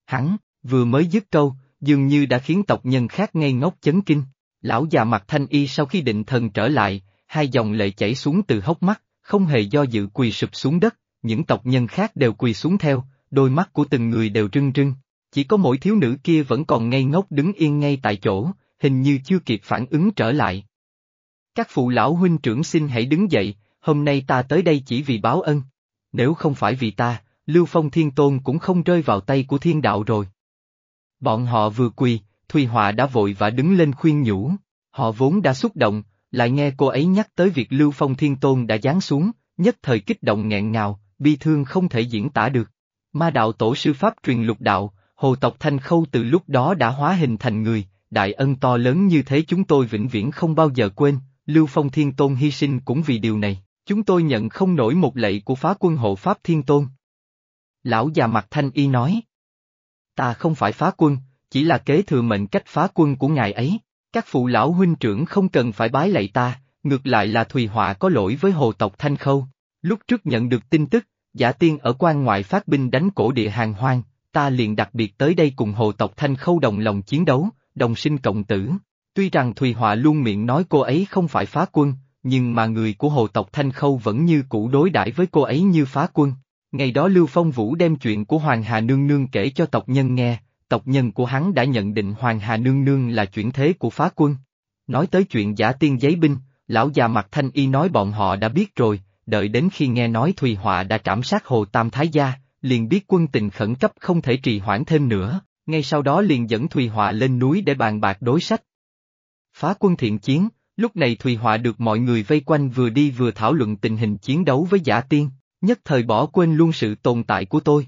Hắn, vừa mới dứt câu, dường như đã khiến tộc nhân khác ngây ngốc chấn kinh. Lão già mặt thanh y sau khi định thần trở lại, hai dòng lệ chảy xuống từ hốc mắt, không hề do dự quỳ sụp xuống đất, những tộc nhân khác đều quỳ xuống theo, đôi mắt của từng người đều trưng trưng, Chỉ có mỗi thiếu nữ kia vẫn còn ngây ngốc đứng yên ngay tại chỗ, hình như chưa kịp phản ứng trở lại. Các phụ lão huynh trưởng xin hãy đứng dậy, hôm nay ta tới đây chỉ vì báo ân. Nếu không phải vì ta, Lưu Phong Thiên Tôn cũng không rơi vào tay của thiên đạo rồi. Bọn họ vừa quỳ, Thùy Họa đã vội và đứng lên khuyên nhủ, họ vốn đã xúc động, lại nghe cô ấy nhắc tới việc Lưu Phong Thiên Tôn đã giáng xuống, nhất thời kích động nghẹn ngào, bi thương không thể diễn tả được. Ma đạo tổ sư Pháp truyền lục đạo, hồ tộc Thanh Khâu từ lúc đó đã hóa hình thành người, đại ân to lớn như thế chúng tôi vĩnh viễn không bao giờ quên, Lưu Phong Thiên Tôn hy sinh cũng vì điều này, chúng tôi nhận không nổi một lệ của phá quân hộ Pháp Thiên Tôn. Lão già mặt thanh y nói. Ta không phải phá quân, chỉ là kế thừa mệnh cách phá quân của ngài ấy. Các phụ lão huynh trưởng không cần phải bái lạy ta, ngược lại là Thùy Họa có lỗi với hồ tộc Thanh Khâu. Lúc trước nhận được tin tức, giả tiên ở quan ngoại phát binh đánh cổ địa hàng hoang, ta liền đặc biệt tới đây cùng hồ tộc Thanh Khâu đồng lòng chiến đấu, đồng sinh cộng tử. Tuy rằng Thùy Họa luôn miệng nói cô ấy không phải phá quân, nhưng mà người của hồ tộc Thanh Khâu vẫn như cũ đối đãi với cô ấy như phá quân. Ngày đó Lưu Phong Vũ đem chuyện của Hoàng Hà Nương Nương kể cho tộc nhân nghe, tộc nhân của hắn đã nhận định Hoàng Hà Nương Nương là chuyển thế của phá quân. Nói tới chuyện giả tiên giấy binh, lão già mặt thanh y nói bọn họ đã biết rồi, đợi đến khi nghe nói Thùy Họa đã trảm sát Hồ Tam Thái Gia, liền biết quân tình khẩn cấp không thể trì hoãn thêm nữa, ngay sau đó liền dẫn Thùy Họa lên núi để bàn bạc đối sách. Phá quân thiện chiến, lúc này Thùy Họa được mọi người vây quanh vừa đi vừa thảo luận tình hình chiến đấu với giả tiên, nhất thời bỏ quên luôn sự tồn tại của tôi.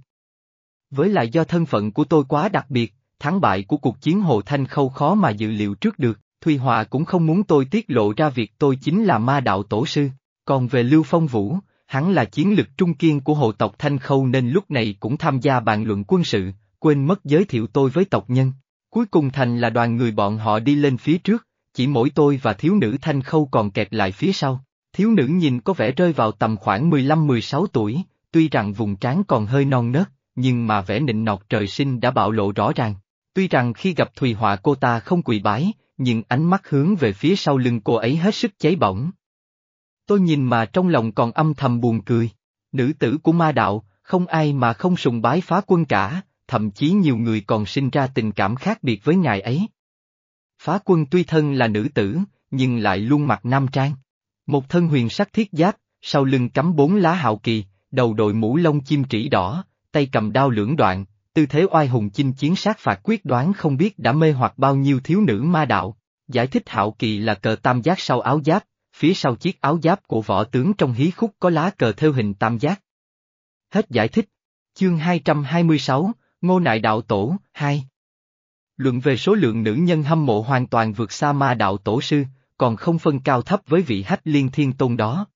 Với lại do thân phận của tôi quá đặc biệt, thắng bại của cuộc chiến Hồ Thanh Khâu khó mà dự liệu trước được, Thùy Họa cũng không muốn tôi tiết lộ ra việc tôi chính là ma đạo tổ sư, còn về Lưu Phong Vũ, hắn là chiến lực trung kiên của hộ tộc Thanh Khâu nên lúc này cũng tham gia bàn luận quân sự, quên mất giới thiệu tôi với tộc nhân. Cuối cùng thành là đoàn người bọn họ đi lên phía trước, chỉ mỗi tôi và thiếu nữ Thanh Khâu còn kẹt lại phía sau. Thiếu nữ nhìn có vẻ rơi vào tầm khoảng 15-16 tuổi, tuy rằng vùng trán còn hơi non nớt, nhưng mà vẻ nịnh nọt trời sinh đã bạo lộ rõ ràng. Tuy rằng khi gặp Thùy Họa cô ta không quỳ bái, nhưng ánh mắt hướng về phía sau lưng cô ấy hết sức cháy bỏng. Tôi nhìn mà trong lòng còn âm thầm buồn cười. Nữ tử của ma đạo, không ai mà không sùng bái phá quân cả, thậm chí nhiều người còn sinh ra tình cảm khác biệt với ngài ấy. Phá quân tuy thân là nữ tử, nhưng lại luôn mặc nam trang. Một thân huyền sắc thiết giáp, sau lưng cắm bốn lá hạo kỳ, đầu đội mũ lông chim trĩ đỏ, tay cầm đao lưỡng đoạn, tư thế oai hùng chinh chiến sát phạt quyết đoán không biết đã mê hoặc bao nhiêu thiếu nữ ma đạo. Giải thích hạo kỳ là cờ tam giác sau áo giáp, phía sau chiếc áo giáp của võ tướng trong hí khúc có lá cờ theo hình tam giác. Hết giải thích. Chương 226, Ngô Nại Đạo Tổ, 2 Luận về số lượng nữ nhân hâm mộ hoàn toàn vượt xa ma đạo tổ sư, còn không phân cao thấp với vị hách liên thiên tôn đó.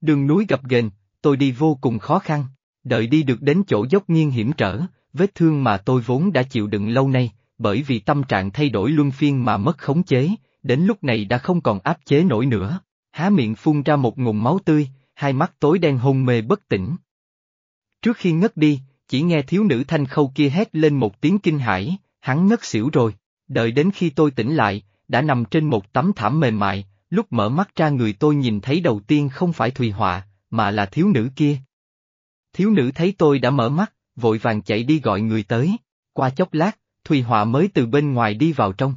Đường núi gập ghềnh, tôi đi vô cùng khó khăn, đợi đi được đến chỗ dốc nghiêng hiểm trở, vết thương mà tôi vốn đã chịu đựng lâu nay, bởi vì tâm trạng thay đổi luân phiên mà mất khống chế, đến lúc này đã không còn áp chế nổi nữa, há miệng phun ra một ngụm máu tươi, hai mắt tối đen hôn mê bất tỉnh. Trước khi ngất đi, chỉ nghe thiếu nữ thanh khâu kia hét lên một tiếng kinh hãi, hắn ngất xỉu rồi, đợi đến khi tôi tỉnh lại, đã nằm trên một tấm thảm mềm mại, lúc mở mắt ra người tôi nhìn thấy đầu tiên không phải Thùy Họa, mà là thiếu nữ kia. Thiếu nữ thấy tôi đã mở mắt, vội vàng chạy đi gọi người tới, qua chốc lát, Thùy Họa mới từ bên ngoài đi vào trong.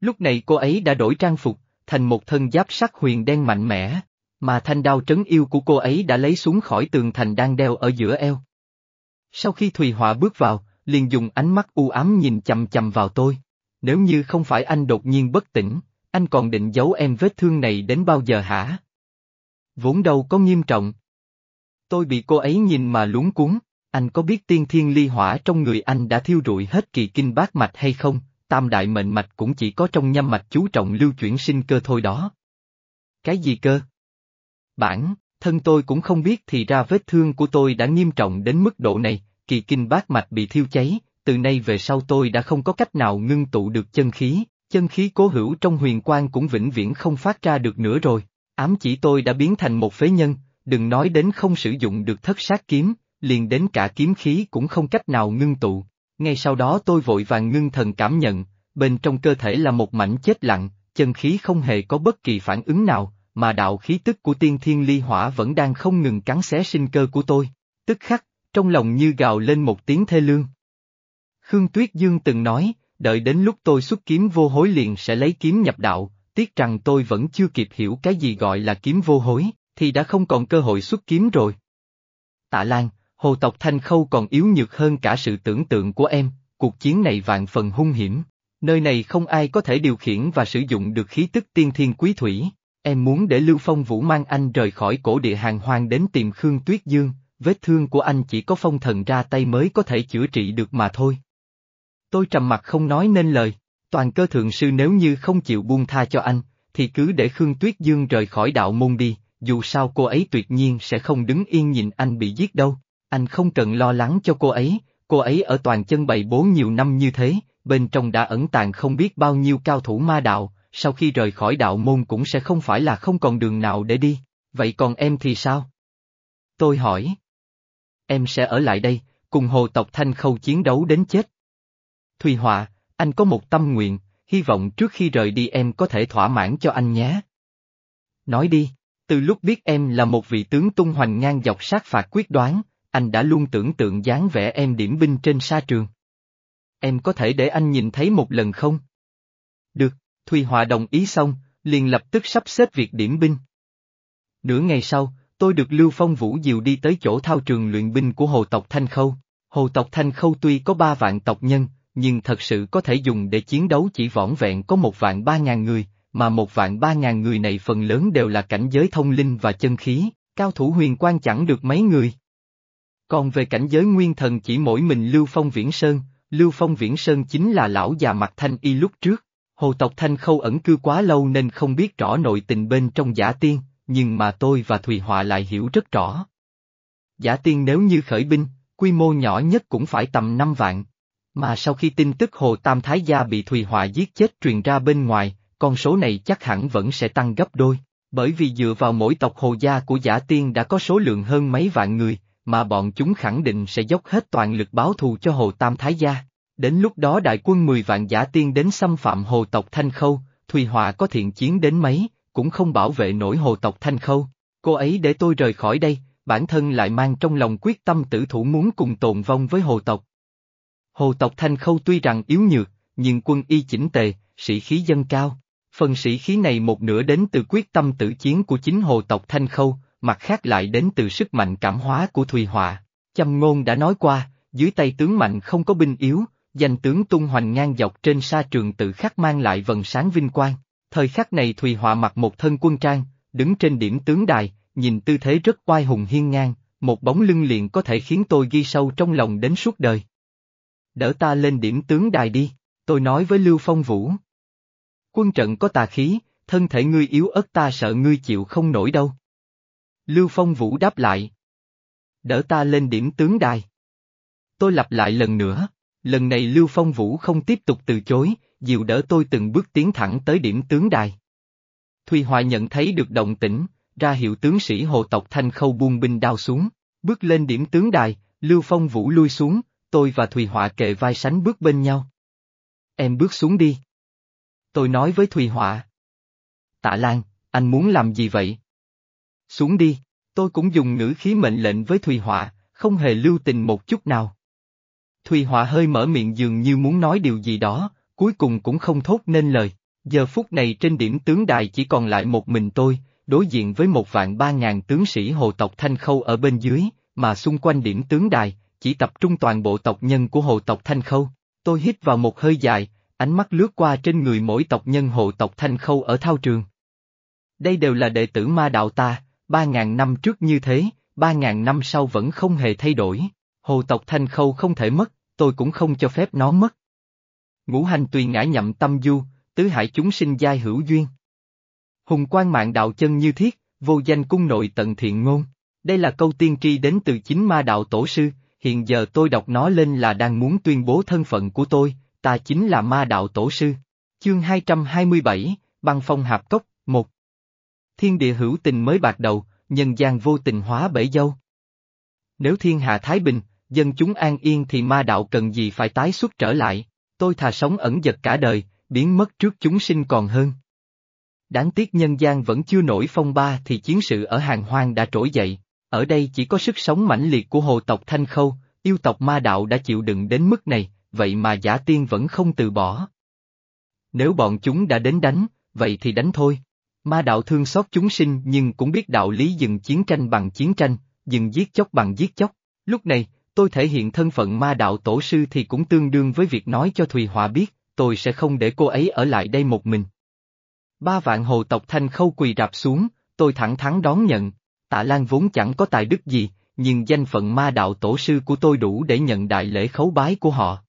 Lúc này cô ấy đã đổi trang phục, thành một thân giáp sắc huyền đen mạnh mẽ, mà thanh đao trấn yêu của cô ấy đã lấy xuống khỏi tường thành đang đeo ở giữa eo. Sau khi Thùy Họa bước vào, liền dùng ánh mắt u ám nhìn chầm chầm vào tôi. Nếu như không phải anh đột nhiên bất tỉnh, anh còn định giấu em vết thương này đến bao giờ hả? Vốn đâu có nghiêm trọng. Tôi bị cô ấy nhìn mà luống cuốn, anh có biết tiên thiên ly hỏa trong người anh đã thiêu rụi hết kỳ kinh bát mạch hay không? tam đại mệnh mạch cũng chỉ có trong nhâm mạch chú trọng lưu chuyển sinh cơ thôi đó. Cái gì cơ? Bản, thân tôi cũng không biết thì ra vết thương của tôi đã nghiêm trọng đến mức độ này, kỳ kinh bát mạch bị thiêu cháy, từ nay về sau tôi đã không có cách nào ngưng tụ được chân khí, chân khí cố hữu trong huyền quang cũng vĩnh viễn không phát ra được nữa rồi, ám chỉ tôi đã biến thành một phế nhân, đừng nói đến không sử dụng được thất sát kiếm, liền đến cả kiếm khí cũng không cách nào ngưng tụ, ngay sau đó tôi vội vàng ngưng thần cảm nhận, bên trong cơ thể là một mảnh chết lặng, chân khí không hề có bất kỳ phản ứng nào, mà đạo khí tức của tiên thiên ly hỏa vẫn đang không ngừng cắn xé sinh cơ của tôi. Tức khắc, trong lòng như gào lên một tiếng thê lương. Khương Tuyết Dương từng nói, đợi đến lúc tôi xuất kiếm vô hối liền sẽ lấy kiếm nhập đạo, tiếc rằng tôi vẫn chưa kịp hiểu cái gì gọi là kiếm vô hối, thì đã không còn cơ hội xuất kiếm rồi. Tạ Lan, hồ tộc Thanh Khâu còn yếu nhược hơn cả sự tưởng tượng của em, cuộc chiến này vạn phần hung hiểm. Nơi này không ai có thể điều khiển và sử dụng được khí tức tiên thiên quý thủy. Em muốn để Lưu Phong Vũ mang anh rời khỏi cổ địa hàng hoang đến tìm Khương Tuyết Dương, vết thương của anh chỉ có phong thần ra tay mới có thể chữa trị được mà thôi. Tôi trầm mặt không nói nên lời, toàn cơ thượng sư nếu như không chịu buông tha cho anh, thì cứ để Khương Tuyết Dương rời khỏi đạo môn đi, dù sao cô ấy tuyệt nhiên sẽ không đứng yên nhìn anh bị giết đâu. Anh không cần lo lắng cho cô ấy, cô ấy ở toàn chân bày bố nhiều năm như thế, bên trong đã ẩn tàng không biết bao nhiêu cao thủ ma đạo, sau khi rời khỏi đạo môn cũng sẽ không phải là không còn đường nào để đi, vậy còn em thì sao? Tôi hỏi. Em sẽ ở lại đây, cùng hồ tộc Thanh Khâu chiến đấu đến chết. Thùy Họa, anh có một tâm nguyện, hy vọng trước khi rời đi em có thể thỏa mãn cho anh nhé. Nói đi, từ lúc biết em là một vị tướng tung hoành ngang dọc sát phạt quyết đoán, anh đã luôn tưởng tượng dáng vẻ em điểm binh trên sa trường. Em có thể để anh nhìn thấy một lần không? Được, Thùy Họa đồng ý xong, liền lập tức sắp xếp việc điểm binh. Nửa ngày sau, tôi được Lưu Phong Vũ diều đi tới chỗ thao trường luyện binh của hồ tộc Thanh Khâu. Hồ tộc Thanh Khâu tuy có ba vạn tộc nhân, nhưng thật sự có thể dùng để chiến đấu chỉ vỏn vẹn có một vạn ba ngàn người, mà một vạn ba ngàn người này phần lớn đều là cảnh giới thông linh và chân khí, cao thủ huyền quan chẳng được mấy người. Còn về cảnh giới nguyên thần chỉ mỗi mình Lưu Phong Viễn Sơn, Lưu Phong Viễn Sơn chính là lão già mặt thanh y lúc trước. Hồ tộc Thanh Khâu ẩn cư quá lâu nên không biết rõ nội tình bên trong giả tiên, nhưng mà tôi và Thùy Họa lại hiểu rất rõ. Giả tiên nếu như khởi binh, quy mô nhỏ nhất cũng phải tầm 5 vạn. Mà sau khi tin tức Hồ Tam Thái Gia bị Thùy Họa giết chết truyền ra bên ngoài, con số này chắc hẳn vẫn sẽ tăng gấp đôi, bởi vì dựa vào mỗi tộc Hồ Gia của giả tiên đã có số lượng hơn mấy vạn người, mà bọn chúng khẳng định sẽ dốc hết toàn lực báo thù cho Hồ Tam Thái Gia. Đến lúc đó đại quân 10 vạn giả tiên đến xâm phạm hồ tộc Thanh Khâu, Thùy Họa có thiện chiến đến mấy, cũng không bảo vệ nổi hồ tộc Thanh Khâu. Cô ấy để tôi rời khỏi đây, bản thân lại mang trong lòng quyết tâm tử thủ muốn cùng tồn vong với hồ tộc. Hồ tộc Thanh Khâu tuy rằng yếu nhược, nhưng quân y chỉnh tề, sĩ khí dân cao. Phần sĩ khí này một nửa đến từ quyết tâm tử chiến của chính hồ tộc Thanh Khâu, mặt khác lại đến từ sức mạnh cảm hóa của Thùy Họa. Châm ngôn đã nói qua, dưới tay tướng mạnh không có binh yếu, danh tướng tung hoành ngang dọc trên sa trường tự khắc mang lại vần sáng vinh quang. Thời khắc này Thùy Họa mặc một thân quân trang, đứng trên điểm tướng đài, nhìn tư thế rất oai hùng hiên ngang, một bóng lưng liền có thể khiến tôi ghi sâu trong lòng đến suốt đời. Đỡ ta lên điểm tướng đài đi, tôi nói với Lưu Phong Vũ. Quân trận có tà khí, thân thể ngươi yếu ớt ta sợ ngươi chịu không nổi đâu. Lưu Phong Vũ đáp lại. Đỡ ta lên điểm tướng đài. Tôi lặp lại lần nữa, lần này Lưu Phong Vũ không tiếp tục từ chối, dìu đỡ tôi từng bước tiến thẳng tới điểm tướng đài. Thùy Hoài nhận thấy được động tĩnh, ra hiệu tướng sĩ hồ tộc Thanh Khâu buông binh đao xuống, bước lên điểm tướng đài, Lưu Phong Vũ lui xuống, tôi và Thùy Họa kề vai sánh bước bên nhau. Em bước xuống đi. Tôi nói với Thùy Họa. Tạ Lan, anh muốn làm gì vậy? Xuống đi, tôi cũng dùng ngữ khí mệnh lệnh với Thùy Họa, không hề lưu tình một chút nào. Thùy Họa hơi mở miệng dường như muốn nói điều gì đó, cuối cùng cũng không thốt nên lời. Giờ phút này trên điểm tướng đài chỉ còn lại một mình tôi, đối diện với một vạn ba ngàn tướng sĩ hồ tộc Thanh Khâu ở bên dưới, mà xung quanh điểm tướng đài, chỉ tập trung toàn bộ tộc nhân của hồ tộc Thanh Khâu. Tôi hít vào một hơi dài, ánh mắt lướt qua trên người mỗi tộc nhân hồ tộc Thanh Khâu ở thao trường. Đây đều là đệ tử ma đạo ta, ba ngàn năm trước như thế, ba ngàn năm sau vẫn không hề thay đổi. Hồ tộc Thanh Khâu không thể mất, tôi cũng không cho phép nó mất. Ngũ hành tùy ngã nhậm tâm du, tứ hải chúng sinh giai hữu duyên. Hùng quan mạng đạo chân như thiết, vô danh cung nội tận thiện ngôn. Đây là câu tiên tri đến từ chính ma đạo tổ sư, hiện giờ tôi đọc nó lên là đang muốn tuyên bố thân phận của tôi, ta chính là ma đạo tổ sư. Chương 227, băng phong hạp cốc, 1 Thiên địa hữu tình mới bạc đầu, nhân gian vô tình hóa bể dâu. Nếu thiên hạ Thái Bình, dân chúng an yên thì ma đạo cần gì phải tái xuất trở lại, tôi thà sống ẩn giật cả đời, biến mất trước chúng sinh còn hơn. Đáng tiếc nhân gian vẫn chưa nổi phong ba thì chiến sự ở hàng hoang đã trỗi dậy, ở đây chỉ có sức sống mãnh liệt của hồ tộc Thanh Khâu, yêu tộc ma đạo đã chịu đựng đến mức này, vậy mà giả tiên vẫn không từ bỏ. Nếu bọn chúng đã đến đánh, vậy thì đánh thôi. Ma đạo thương xót chúng sinh nhưng cũng biết đạo lý dừng chiến tranh bằng chiến tranh, dừng giết chóc bằng giết chóc. Lúc này, tôi thể hiện thân phận ma đạo tổ sư thì cũng tương đương với việc nói cho Thùy Họa biết, tôi sẽ không để cô ấy ở lại đây một mình. Ba vạn hồ tộc thanh khâu quỳ rạp xuống, tôi thẳng thắn đón nhận, tạ Lan vốn chẳng có tài đức gì, nhưng danh phận ma đạo tổ sư của tôi đủ để nhận đại lễ khấu bái của họ.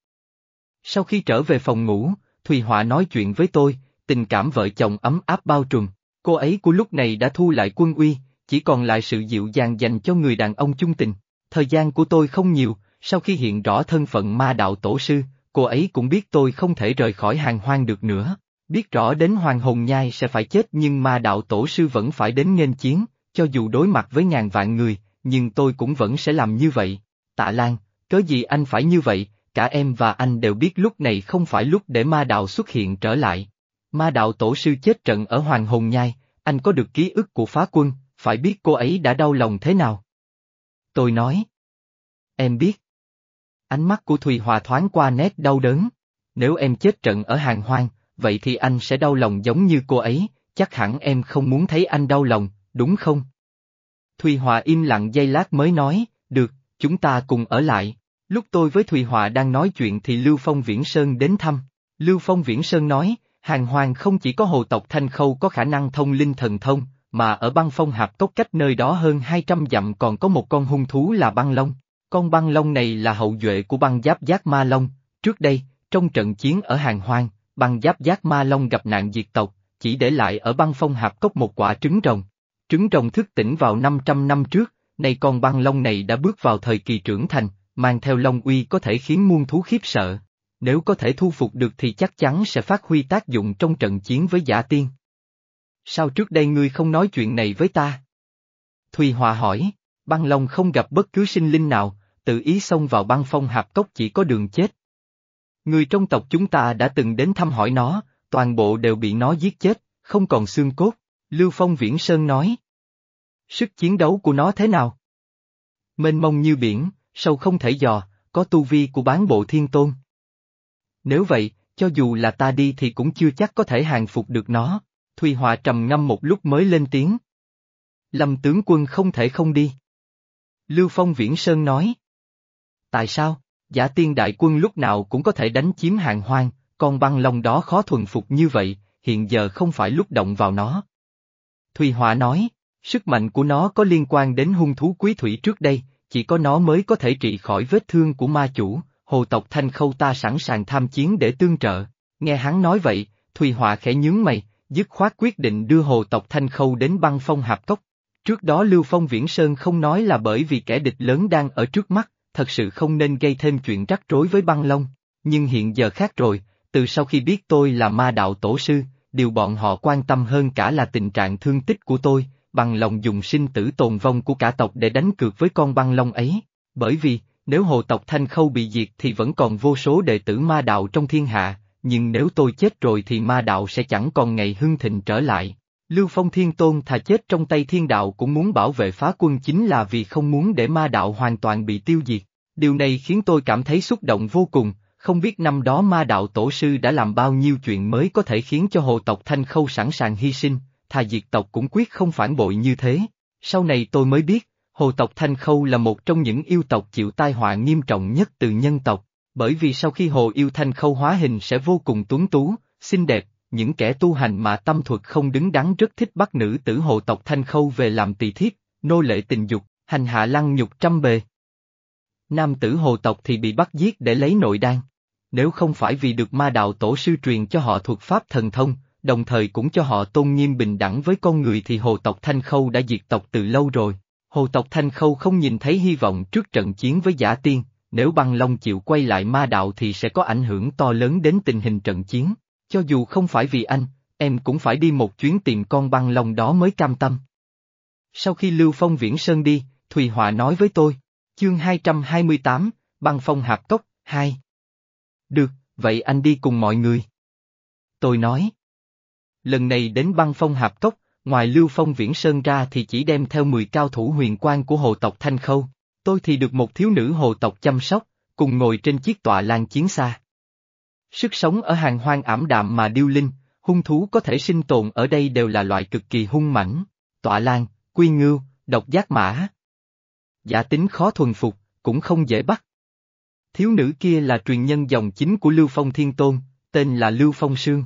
Sau khi trở về phòng ngủ, Thùy Họa nói chuyện với tôi, tình cảm vợ chồng ấm áp bao trùm, cô ấy của lúc này đã thu lại quân uy, chỉ còn lại sự dịu dàng dành cho người đàn ông chung tình. Thời gian của tôi không nhiều, sau khi hiện rõ thân phận ma đạo tổ sư, cô ấy cũng biết tôi không thể rời khỏi hàng hoang được nữa. Biết rõ đến hoàng hồn nhai sẽ phải chết nhưng ma đạo tổ sư vẫn phải đến nghênh chiến, cho dù đối mặt với ngàn vạn người, nhưng tôi cũng vẫn sẽ làm như vậy. Tạ Lan, cớ gì anh phải như vậy, cả em và anh đều biết lúc này không phải lúc để ma đạo xuất hiện trở lại. Ma đạo tổ sư chết trận ở Hoàng Hồn Nhai, anh có được ký ức của phá quân, phải biết cô ấy đã đau lòng thế nào. Tôi nói. Em biết. Ánh mắt của Thùy Hòa thoáng qua nét đau đớn. Nếu em chết trận ở hàng hoang, vậy thì anh sẽ đau lòng giống như cô ấy, chắc hẳn em không muốn thấy anh đau lòng, đúng không? Thùy Hòa im lặng giây lát mới nói, được, chúng ta cùng ở lại. Lúc tôi với Thùy Hòa đang nói chuyện thì Lưu Phong Viễn Sơn đến thăm. Lưu Phong Viễn Sơn nói, hàng hoàng không chỉ có hồ tộc Thanh Khâu có khả năng thông linh thần thông, mà ở băng phong hạp cốc cách nơi đó hơn 200 dặm còn có một con hung thú là băng long. Con băng long này là hậu duệ của băng giáp giác ma long. Trước đây, trong trận chiến ở hàng hoang, băng giáp giác ma long gặp nạn diệt tộc, chỉ để lại ở băng phong hạp cốc một quả trứng rồng. Trứng rồng thức tỉnh vào 500 năm trước, nay con băng long này đã bước vào thời kỳ trưởng thành, mang theo long uy có thể khiến muôn thú khiếp sợ. Nếu có thể thu phục được thì chắc chắn sẽ phát huy tác dụng trong trận chiến với giả tiên. Sao trước đây ngươi không nói chuyện này với ta? Thùy Hòa hỏi, băng long không gặp bất cứ sinh linh nào, tự ý xông vào băng phong hạp cốc chỉ có đường chết. Người trong tộc chúng ta đã từng đến thăm hỏi nó, toàn bộ đều bị nó giết chết, không còn xương cốt, Lưu Phong Viễn Sơn nói. Sức chiến đấu của nó thế nào? Mênh mông như biển, sâu không thể dò, có tu vi của bán bộ thiên tôn. Nếu vậy, cho dù là ta đi thì cũng chưa chắc có thể hàng phục được nó, Thùy Họa trầm ngâm một lúc mới lên tiếng. Lâm tướng quân không thể không đi. Lưu Phong Viễn Sơn nói. Tại sao, giả tiên đại quân lúc nào cũng có thể đánh chiếm hàng hoang, còn băng long đó khó thuần phục như vậy, hiện giờ không phải lúc động vào nó. Thùy Họa nói, sức mạnh của nó có liên quan đến hung thú quý thủy trước đây, chỉ có nó mới có thể trị khỏi vết thương của ma chủ, hồ tộc thanh khâu ta sẵn sàng tham chiến để tương trợ. Nghe hắn nói vậy, Thùy Họa khẽ nhướng mày, dứt khoát quyết định đưa hồ tộc thanh khâu đến băng phong hạp cốc. Trước đó Lưu Phong Viễn Sơn không nói là bởi vì kẻ địch lớn đang ở trước mắt, thật sự không nên gây thêm chuyện rắc rối với băng long. Nhưng hiện giờ khác rồi, từ sau khi biết tôi là ma đạo tổ sư, điều bọn họ quan tâm hơn cả là tình trạng thương tích của tôi, bằng lòng dùng sinh tử tồn vong của cả tộc để đánh cược với con băng long ấy. Bởi vì, nếu hồ tộc Thanh Khâu bị diệt thì vẫn còn vô số đệ tử ma đạo trong thiên hạ, nhưng nếu tôi chết rồi thì ma đạo sẽ chẳng còn ngày hưng thịnh trở lại. Lưu Phong Thiên Tôn thà chết trong tay thiên đạo cũng muốn bảo vệ phá quân chính là vì không muốn để ma đạo hoàn toàn bị tiêu diệt. Điều này khiến tôi cảm thấy xúc động vô cùng, không biết năm đó ma đạo tổ sư đã làm bao nhiêu chuyện mới có thể khiến cho hồ tộc Thanh Khâu sẵn sàng hy sinh, thà diệt tộc cũng quyết không phản bội như thế. Sau này tôi mới biết, hồ tộc Thanh Khâu là một trong những yêu tộc chịu tai họa nghiêm trọng nhất từ nhân tộc, bởi vì sau khi hồ yêu Thanh Khâu hóa hình sẽ vô cùng tuấn tú, xinh đẹp, những kẻ tu hành mà tâm thuật không đứng đắn rất thích bắt nữ tử hồ tộc Thanh Khâu về làm tỳ thiếp, nô lệ tình dục, hành hạ lăng nhục trăm bề. Nam tử hồ tộc thì bị bắt giết để lấy nội đan. Nếu không phải vì được ma đạo tổ sư truyền cho họ thuật pháp thần thông, đồng thời cũng cho họ tôn nghiêm bình đẳng với con người thì hồ tộc Thanh Khâu đã diệt tộc từ lâu rồi. Hồ tộc Thanh Khâu không nhìn thấy hy vọng trước trận chiến với giả tiên, nếu băng long chịu quay lại ma đạo thì sẽ có ảnh hưởng to lớn đến tình hình trận chiến. Cho dù không phải vì anh, em cũng phải đi một chuyến tìm con băng long đó mới cam tâm. Sau khi Lưu Phong Viễn Sơn đi, Thùy Họa nói với tôi, chương 228, băng phong hạp cốc, 2. Được, vậy anh đi cùng mọi người. Tôi nói. Lần này đến băng phong hạp cốc, ngoài Lưu Phong Viễn Sơn ra thì chỉ đem theo 10 cao thủ huyền quan của hồ tộc Thanh Khâu, tôi thì được một thiếu nữ hồ tộc chăm sóc, cùng ngồi trên chiếc tọa lan chiến xa. Sức sống ở hàng hoang ảm đạm mà điêu linh, hung thú có thể sinh tồn ở đây đều là loại cực kỳ hung mãnh, tọa lan, quy ngưu, độc giác mã. Giả tính khó thuần phục, cũng không dễ bắt. Thiếu nữ kia là truyền nhân dòng chính của Lưu Phong Thiên Tôn, tên là Lưu Phong Sương.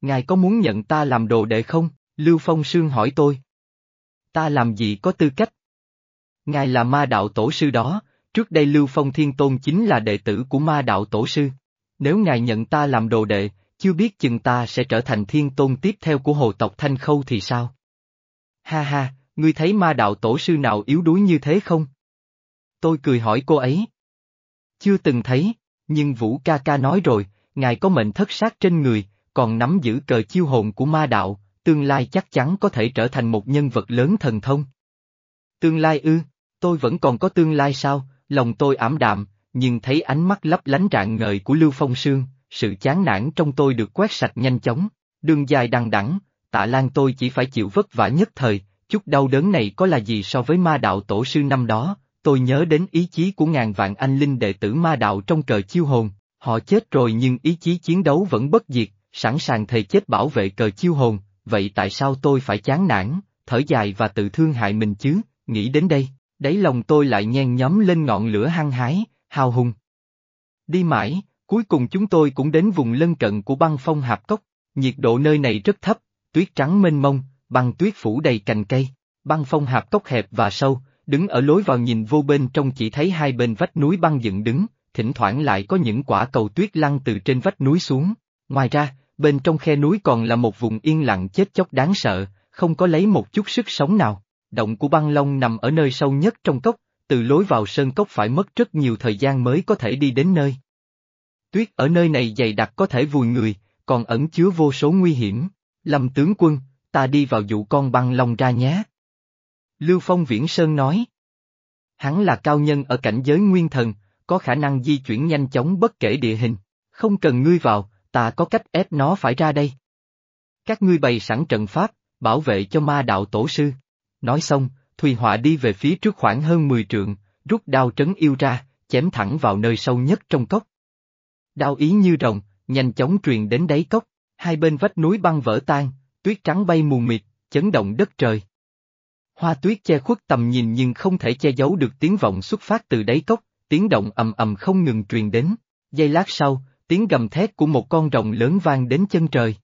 Ngài có muốn nhận ta làm đồ đệ không? Lưu Phong Sương hỏi tôi. Ta làm gì có tư cách? Ngài là ma đạo tổ sư đó, trước đây Lưu Phong Thiên Tôn chính là đệ tử của ma đạo tổ sư. Nếu ngài nhận ta làm đồ đệ, chưa biết chừng ta sẽ trở thành thiên tôn tiếp theo của hồ tộc Thanh Khâu thì sao? Ha ha, ngươi thấy ma đạo tổ sư nào yếu đuối như thế không? Tôi cười hỏi cô ấy. Chưa từng thấy, nhưng Vũ ca ca nói rồi, ngài có mệnh thất sát trên người, còn nắm giữ cờ chiêu hồn của ma đạo, tương lai chắc chắn có thể trở thành một nhân vật lớn thần thông. Tương lai ư, tôi vẫn còn có tương lai sao, lòng tôi ảm đạm, nhưng thấy ánh mắt lấp lánh rạng ngời của Lưu Phong Sương, sự chán nản trong tôi được quét sạch nhanh chóng, đường dài đằng đẵng, tạ lan tôi chỉ phải chịu vất vả nhất thời, chút đau đớn này có là gì so với ma đạo tổ sư năm đó, tôi nhớ đến ý chí của ngàn vạn anh linh đệ tử ma đạo trong cờ chiêu hồn, họ chết rồi nhưng ý chí chiến đấu vẫn bất diệt, sẵn sàng thề chết bảo vệ cờ chiêu hồn, vậy tại sao tôi phải chán nản, thở dài và tự thương hại mình chứ, nghĩ đến đây, đáy lòng tôi lại nhen nhóm lên ngọn lửa hăng hái, hào hùng. Đi mãi, cuối cùng chúng tôi cũng đến vùng lân cận của băng phong hạp cốc, nhiệt độ nơi này rất thấp, tuyết trắng mênh mông, băng tuyết phủ đầy cành cây, băng phong hạp cốc hẹp và sâu, đứng ở lối vào nhìn vô bên trong chỉ thấy hai bên vách núi băng dựng đứng, thỉnh thoảng lại có những quả cầu tuyết lăn từ trên vách núi xuống. Ngoài ra, bên trong khe núi còn là một vùng yên lặng chết chóc đáng sợ, không có lấy một chút sức sống nào. Động của băng long nằm ở nơi sâu nhất trong cốc, từ lối vào sơn cốc phải mất rất nhiều thời gian mới có thể đi đến nơi. Tuyết ở nơi này dày đặc có thể vùi người, còn ẩn chứa vô số nguy hiểm. Lâm tướng quân, ta đi vào dụ con băng long ra nhé. Lưu Phong Viễn Sơn nói. Hắn là cao nhân ở cảnh giới nguyên thần, có khả năng di chuyển nhanh chóng bất kể địa hình. Không cần ngươi vào, ta có cách ép nó phải ra đây. Các ngươi bày sẵn trận pháp, bảo vệ cho ma đạo tổ sư. Nói xong, Thùy Họa đi về phía trước khoảng hơn 10 trượng, rút đao trấn yêu ra, chém thẳng vào nơi sâu nhất trong cốc. Đao ý như rồng, nhanh chóng truyền đến đáy cốc, hai bên vách núi băng vỡ tan, tuyết trắng bay mù mịt, chấn động đất trời. Hoa tuyết che khuất tầm nhìn nhưng không thể che giấu được tiếng vọng xuất phát từ đáy cốc, tiếng động ầm ầm không ngừng truyền đến. Giây lát sau, tiếng gầm thét của một con rồng lớn vang đến chân trời.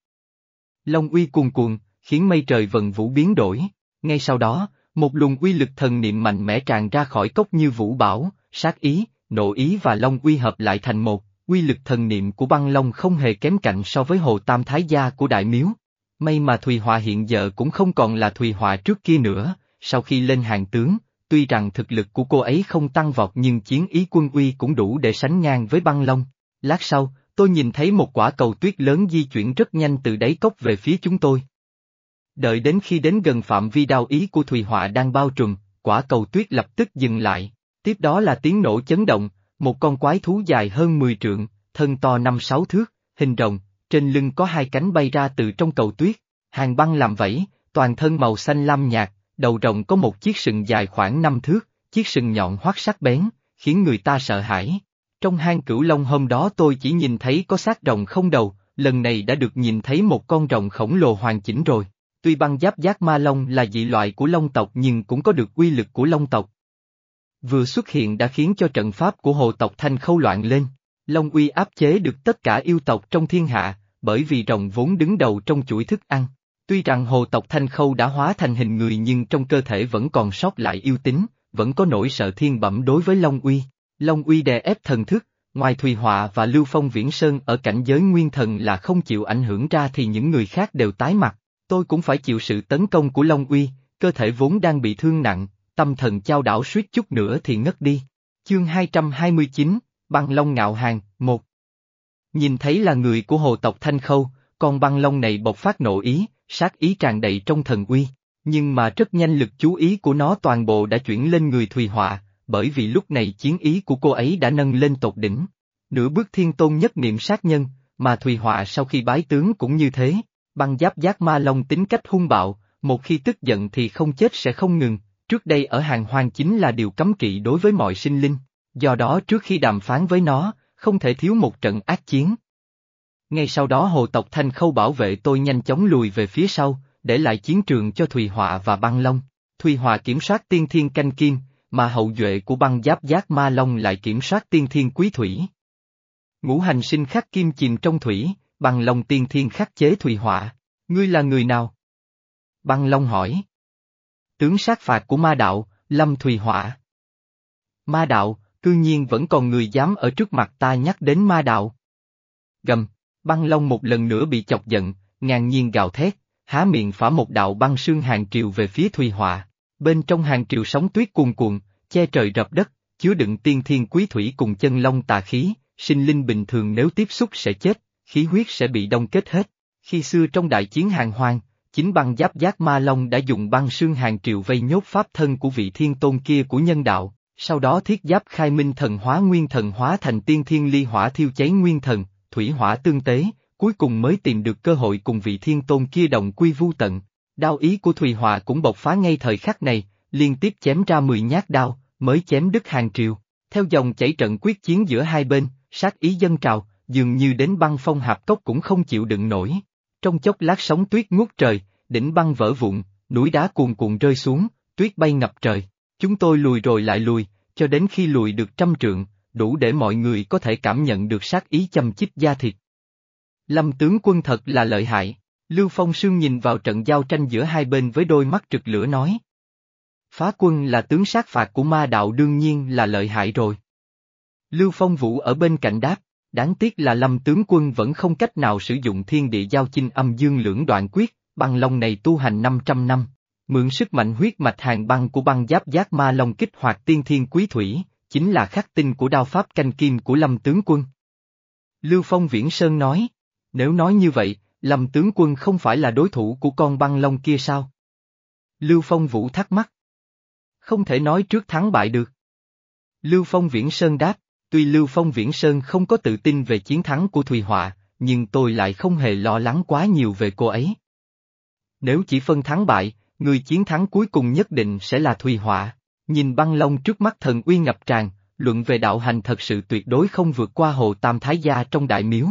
Long uy cuồn cuộn, khiến mây trời vần vũ biến đổi. Ngay sau đó, một luồng uy lực thần niệm mạnh mẽ tràn ra khỏi cốc như vũ bảo, sát ý, nộ ý và long uy hợp lại thành một, uy lực thần niệm của băng long không hề kém cạnh so với hồ tam thái gia của đại miếu. May mà Thùy Họa hiện giờ cũng không còn là Thùy Họa trước kia nữa, sau khi lên hàng tướng, tuy rằng thực lực của cô ấy không tăng vọt nhưng chiến ý quân uy cũng đủ để sánh ngang với băng long. Lát sau, tôi nhìn thấy một quả cầu tuyết lớn di chuyển rất nhanh từ đáy cốc về phía chúng tôi. Đợi đến khi đến gần phạm vi đao ý của Thùy Họa đang bao trùm, quả cầu tuyết lập tức dừng lại, tiếp đó là tiếng nổ chấn động, một con quái thú dài hơn 10 trượng, thân to 5-6 thước, hình rồng, trên lưng có hai cánh bay ra từ trong cầu tuyết, hàng băng làm vẫy, toàn thân màu xanh lam nhạt, đầu rồng có một chiếc sừng dài khoảng 5 thước, chiếc sừng nhọn hoắt sắc bén, khiến người ta sợ hãi. Trong hang cửu long hôm đó tôi chỉ nhìn thấy có xác rồng không đầu, lần này đã được nhìn thấy một con rồng khổng lồ hoàn chỉnh rồi. Tuy băng giáp giác ma long là dị loại của long tộc nhưng cũng có được uy lực của long tộc. Vừa xuất hiện đã khiến cho trận pháp của hồ tộc thanh khâu loạn lên. Long uy áp chế được tất cả yêu tộc trong thiên hạ, bởi vì rồng vốn đứng đầu trong chuỗi thức ăn. Tuy rằng hồ tộc thanh khâu đã hóa thành hình người nhưng trong cơ thể vẫn còn sót lại yêu tính, vẫn có nỗi sợ thiên bẩm đối với Long uy. Long uy đè ép thần thức, ngoài Thùy Họa và Lưu Phong Viễn Sơn ở cảnh giới nguyên thần là không chịu ảnh hưởng ra thì những người khác đều tái mặt, tôi cũng phải chịu sự tấn công của Long uy, cơ thể vốn đang bị thương nặng, tâm thần trao đảo suýt chút nữa thì ngất đi. Chương 229, Băng Long Ngạo Hàng, 1 Nhìn thấy là người của hồ tộc Thanh Khâu, con băng long này bộc phát nộ ý, sát ý tràn đầy trong thần uy, nhưng mà rất nhanh lực chú ý của nó toàn bộ đã chuyển lên người Thùy Họa, bởi vì lúc này chiến ý của cô ấy đã nâng lên tột đỉnh. Nửa bước thiên tôn nhất niệm sát nhân, mà Thùy Họa sau khi bái tướng cũng như thế, băng giáp giác ma long tính cách hung bạo, một khi tức giận thì không chết sẽ không ngừng, trước đây ở hàng hoang chính là điều cấm kỵ đối với mọi sinh linh, do đó trước khi đàm phán với nó, không thể thiếu một trận ác chiến. Ngay sau đó hồ tộc Thanh Khâu bảo vệ tôi nhanh chóng lùi về phía sau, để lại chiến trường cho Thùy Họa và Băng Long. Thùy Họa kiểm soát tiên thiên canh kim, mà hậu duệ của băng giáp giác ma long lại kiểm soát tiên thiên quý thủy. Ngũ hành sinh khắc kim chìm trong thủy, bằng lòng tiên thiên khắc chế Thùy Họa. Ngươi là người nào? Băng long hỏi. Tướng sát phạt của ma đạo, Lâm Thùy Họa. Ma đạo, cư nhiên vẫn còn người dám ở trước mặt ta nhắc đến ma đạo. Gầm, băng long một lần nữa bị chọc giận, ngàn nhiên gào thét, há miệng phả một đạo băng sương hàng triều về phía Thùy Họa. Bên trong hàng triều sóng tuyết cuồn cuộn, che trời rập đất, chứa đựng tiên thiên quý thủy cùng chân long tà khí, sinh linh bình thường nếu tiếp xúc sẽ chết, khí huyết sẽ bị đông kết hết. Khi xưa trong đại chiến hàng hoang, chính băng giáp giác ma long đã dùng băng xương hàng triệu vây nhốt pháp thân của vị thiên tôn kia của nhân đạo, sau đó thiết giáp khai minh thần hóa nguyên thần hóa thành tiên thiên ly hỏa thiêu cháy nguyên thần, thủy hỏa tương tế, cuối cùng mới tìm được cơ hội cùng vị thiên tôn kia đồng quy vu tận. Đao ý của Thùy Hòa cũng bộc phá ngay thời khắc này, liên tiếp chém ra 10 nhát đao, mới chém đứt hàng triều. Theo dòng chảy trận quyết chiến giữa hai bên, sát ý dân trào, dường như đến băng phong hạp cốc cũng không chịu đựng nổi. Trong chốc lát sóng tuyết ngút trời, đỉnh băng vỡ vụn, núi đá cuồn cuộn rơi xuống, tuyết bay ngập trời. Chúng tôi lùi rồi lại lùi, cho đến khi lùi được trăm trượng, đủ để mọi người có thể cảm nhận được sát ý châm chích da thịt. Lâm tướng quân thật là lợi hại, Lưu Phong Sương nhìn vào trận giao tranh giữa hai bên với đôi mắt trực lửa nói. Phá quân là tướng sát phạt của ma đạo đương nhiên là lợi hại rồi. Lưu Phong Vũ ở bên cạnh đáp, đáng tiếc là lâm tướng quân vẫn không cách nào sử dụng thiên địa giao chinh âm dương lưỡng đoạn quyết, băng long này tu hành 500 năm, mượn sức mạnh huyết mạch hàng băng của băng giáp giác ma long kích hoạt tiên thiên quý thủy, chính là khắc tinh của đao pháp canh kim của lâm tướng quân. Lưu Phong Viễn Sơn nói, nếu nói như vậy, lâm tướng quân không phải là đối thủ của con băng long kia sao? Lưu Phong Vũ thắc mắc. Không thể nói trước thắng bại được. Lưu Phong Viễn Sơn đáp, tuy Lưu Phong Viễn Sơn không có tự tin về chiến thắng của Thùy Họa, nhưng tôi lại không hề lo lắng quá nhiều về cô ấy. Nếu chỉ phân thắng bại, người chiến thắng cuối cùng nhất định sẽ là Thùy Họa. Nhìn băng long trước mắt thần uy ngập tràn, luận về đạo hành thật sự tuyệt đối không vượt qua hồ Tam Thái Gia trong đại miếu.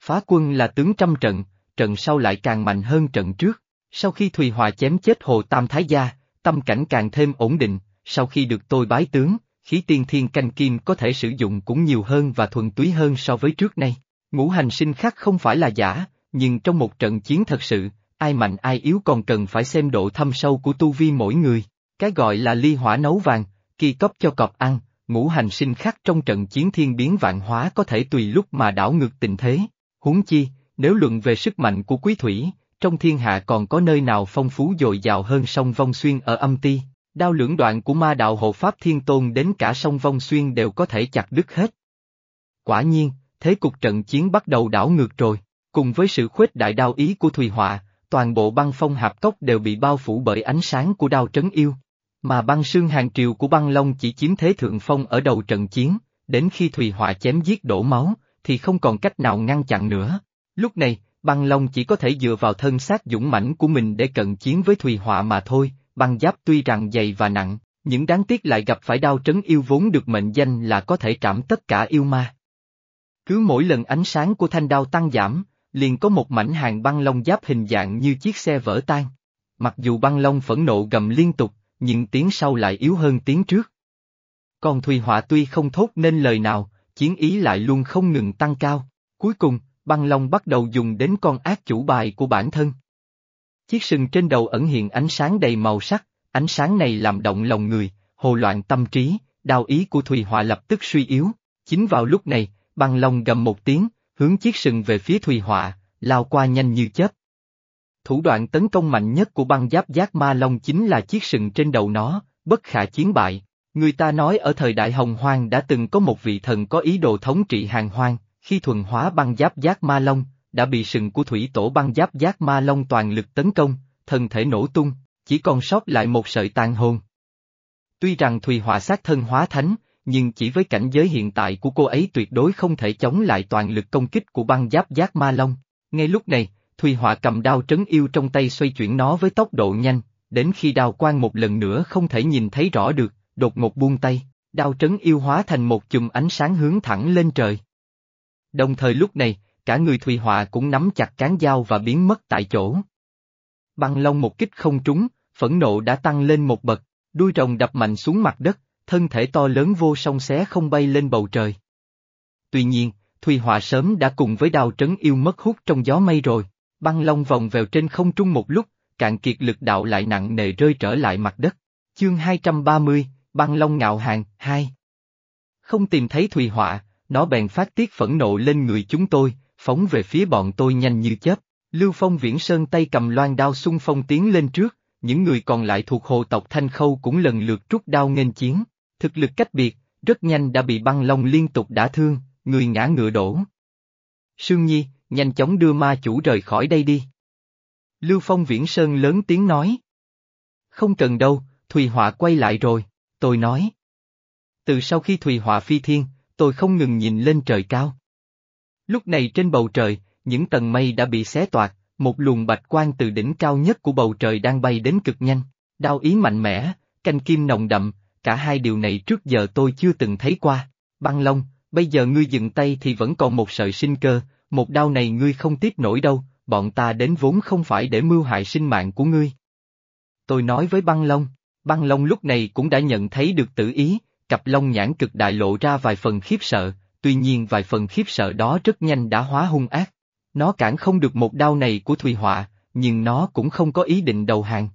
Phá quân là tướng trăm trận, trận sau lại càng mạnh hơn trận trước. Sau khi Thùy Hòa chém chết Hồ Tam Thái Gia, tâm cảnh càng thêm ổn định, sau khi được tôi bái tướng, khí tiên thiên canh kim có thể sử dụng cũng nhiều hơn và thuần túy hơn so với trước nay. Ngũ hành sinh khắc không phải là giả, nhưng trong một trận chiến thật sự, ai mạnh ai yếu còn cần phải xem độ thâm sâu của tu vi mỗi người. Cái gọi là ly hỏa nấu vàng, kỳ cốc cho cọp ăn, ngũ hành sinh khắc trong trận chiến thiên biến vạn hóa có thể tùy lúc mà đảo ngược tình thế. Huống chi, nếu luận về sức mạnh của quý thủy, trong thiên hạ còn có nơi nào phong phú dồi dào hơn sông Vong Xuyên ở âm ti, đao lưỡng đoạn của ma đạo hộ Pháp Thiên Tôn đến cả sông Vong Xuyên đều có thể chặt đứt hết. Quả nhiên, thế cục trận chiến bắt đầu đảo ngược rồi, cùng với sự khuếch đại đao ý của Thùy Họa, toàn bộ băng phong hạp cốc đều bị bao phủ bởi ánh sáng của đao trấn yêu. Mà băng sương hàng triều của băng long chỉ chiếm thế thượng phong ở đầu trận chiến, đến khi Thùy Họa chém giết đổ máu, thì không còn cách nào ngăn chặn nữa. Lúc này, băng long chỉ có thể dựa vào thân xác dũng mãnh của mình để cận chiến với Thùy Họa mà thôi, băng giáp tuy rằng dày và nặng, những đáng tiếc lại gặp phải đao trấn yêu vốn được mệnh danh là có thể trảm tất cả yêu ma. Cứ mỗi lần ánh sáng của thanh đao tăng giảm, liền có một mảnh hàng băng long giáp hình dạng như chiếc xe vỡ tan. Mặc dù băng long phẫn nộ gầm liên tục, nhưng tiếng sau lại yếu hơn tiếng trước. Còn Thùy Họa tuy không thốt nên lời nào, chiến ý lại luôn không ngừng tăng cao. Cuối cùng, băng long bắt đầu dùng đến con ác chủ bài của bản thân. Chiếc sừng trên đầu ẩn hiện ánh sáng đầy màu sắc, ánh sáng này làm động lòng người, hồ loạn tâm trí, đau ý của Thùy Họa lập tức suy yếu. Chính vào lúc này, băng long gầm một tiếng, hướng chiếc sừng về phía Thùy Họa, lao qua nhanh như chớp. Thủ đoạn tấn công mạnh nhất của băng giáp giác ma long chính là chiếc sừng trên đầu nó, bất khả chiến bại. Người ta nói ở thời đại hồng hoang đã từng có một vị thần có ý đồ thống trị hàng hoang, khi thuần hóa băng giáp giác ma long, đã bị sừng của thủy tổ băng giáp giác ma long toàn lực tấn công, thân thể nổ tung, chỉ còn sót lại một sợi tàn hồn. Tuy rằng Thùy Họa sát thân hóa thánh, nhưng chỉ với cảnh giới hiện tại của cô ấy tuyệt đối không thể chống lại toàn lực công kích của băng giáp giác ma long. Ngay lúc này, Thùy Họa cầm đao trấn yêu trong tay xoay chuyển nó với tốc độ nhanh, đến khi đao quang một lần nữa không thể nhìn thấy rõ được, đột ngột buông tay, đao trấn yêu hóa thành một chùm ánh sáng hướng thẳng lên trời. Đồng thời lúc này, cả người Thùy Họa cũng nắm chặt cán dao và biến mất tại chỗ. Băng long một kích không trúng, phẫn nộ đã tăng lên một bậc, đuôi rồng đập mạnh xuống mặt đất, thân thể to lớn vô song xé không bay lên bầu trời. Tuy nhiên, Thùy Họa sớm đã cùng với đào trấn yêu mất hút trong gió mây rồi, băng long vòng vèo trên không trung một lúc, cạn kiệt lực đạo lại nặng nề rơi trở lại mặt đất. Chương 230, băng long ngạo hàng, 2 Không tìm thấy Thùy Họa, nó bèn phát tiết phẫn nộ lên người chúng tôi, phóng về phía bọn tôi nhanh như chớp. Lưu Phong Viễn Sơn tay cầm loan đao xung phong tiến lên trước, những người còn lại thuộc hồ tộc Thanh Khâu cũng lần lượt rút đao nghênh chiến. Thực lực cách biệt, rất nhanh đã bị băng long liên tục đả thương, người ngã ngựa đổ. Sương Nhi, nhanh chóng đưa ma chủ rời khỏi đây đi. Lưu Phong Viễn Sơn lớn tiếng nói. Không cần đâu, Thùy Họa quay lại rồi, tôi nói. Từ sau khi Thùy Họa phi thiên, tôi không ngừng nhìn lên trời cao. Lúc này trên bầu trời, những tầng mây đã bị xé toạc, một luồng bạch quang từ đỉnh cao nhất của bầu trời đang bay đến cực nhanh, đao ý mạnh mẽ, canh kim nồng đậm, cả hai điều này trước giờ tôi chưa từng thấy qua. Băng Long, bây giờ ngươi dừng tay thì vẫn còn một sợi sinh cơ, một đao này ngươi không tiếp nổi đâu, bọn ta đến vốn không phải để mưu hại sinh mạng của ngươi. Tôi nói với băng Long, băng Long lúc này cũng đã nhận thấy được tử ý, cặp lông nhãn cực đại lộ ra vài phần khiếp sợ, tuy nhiên vài phần khiếp sợ đó rất nhanh đã hóa hung ác. Nó cản không được một đau này của Thùy Họa, nhưng nó cũng không có ý định đầu hàng.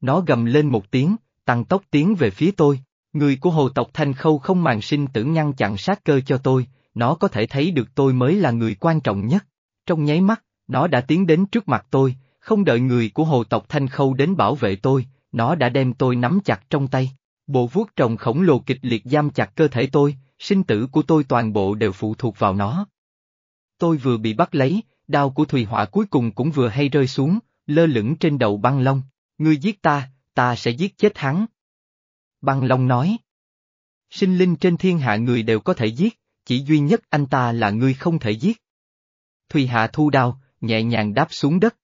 Nó gầm lên một tiếng, tăng tốc tiến về phía tôi. Người của hồ tộc Thanh Khâu không màng sinh tử ngăn chặn sát cơ cho tôi, nó có thể thấy được tôi mới là người quan trọng nhất. Trong nháy mắt, nó đã tiến đến trước mặt tôi, không đợi người của hồ tộc Thanh Khâu đến bảo vệ tôi, nó đã đem tôi nắm chặt trong tay. Bộ vuốt trồng khổng lồ kịch liệt giam chặt cơ thể tôi, sinh tử của tôi toàn bộ đều phụ thuộc vào nó. Tôi vừa bị bắt lấy, đao của Thùy Họa cuối cùng cũng vừa hay rơi xuống, lơ lửng trên đầu băng long. Ngươi giết ta, ta sẽ giết chết hắn. Băng Long nói. Sinh linh trên thiên hạ người đều có thể giết, chỉ duy nhất anh ta là ngươi không thể giết. Thùy Hạ thu đao, nhẹ nhàng đáp xuống đất.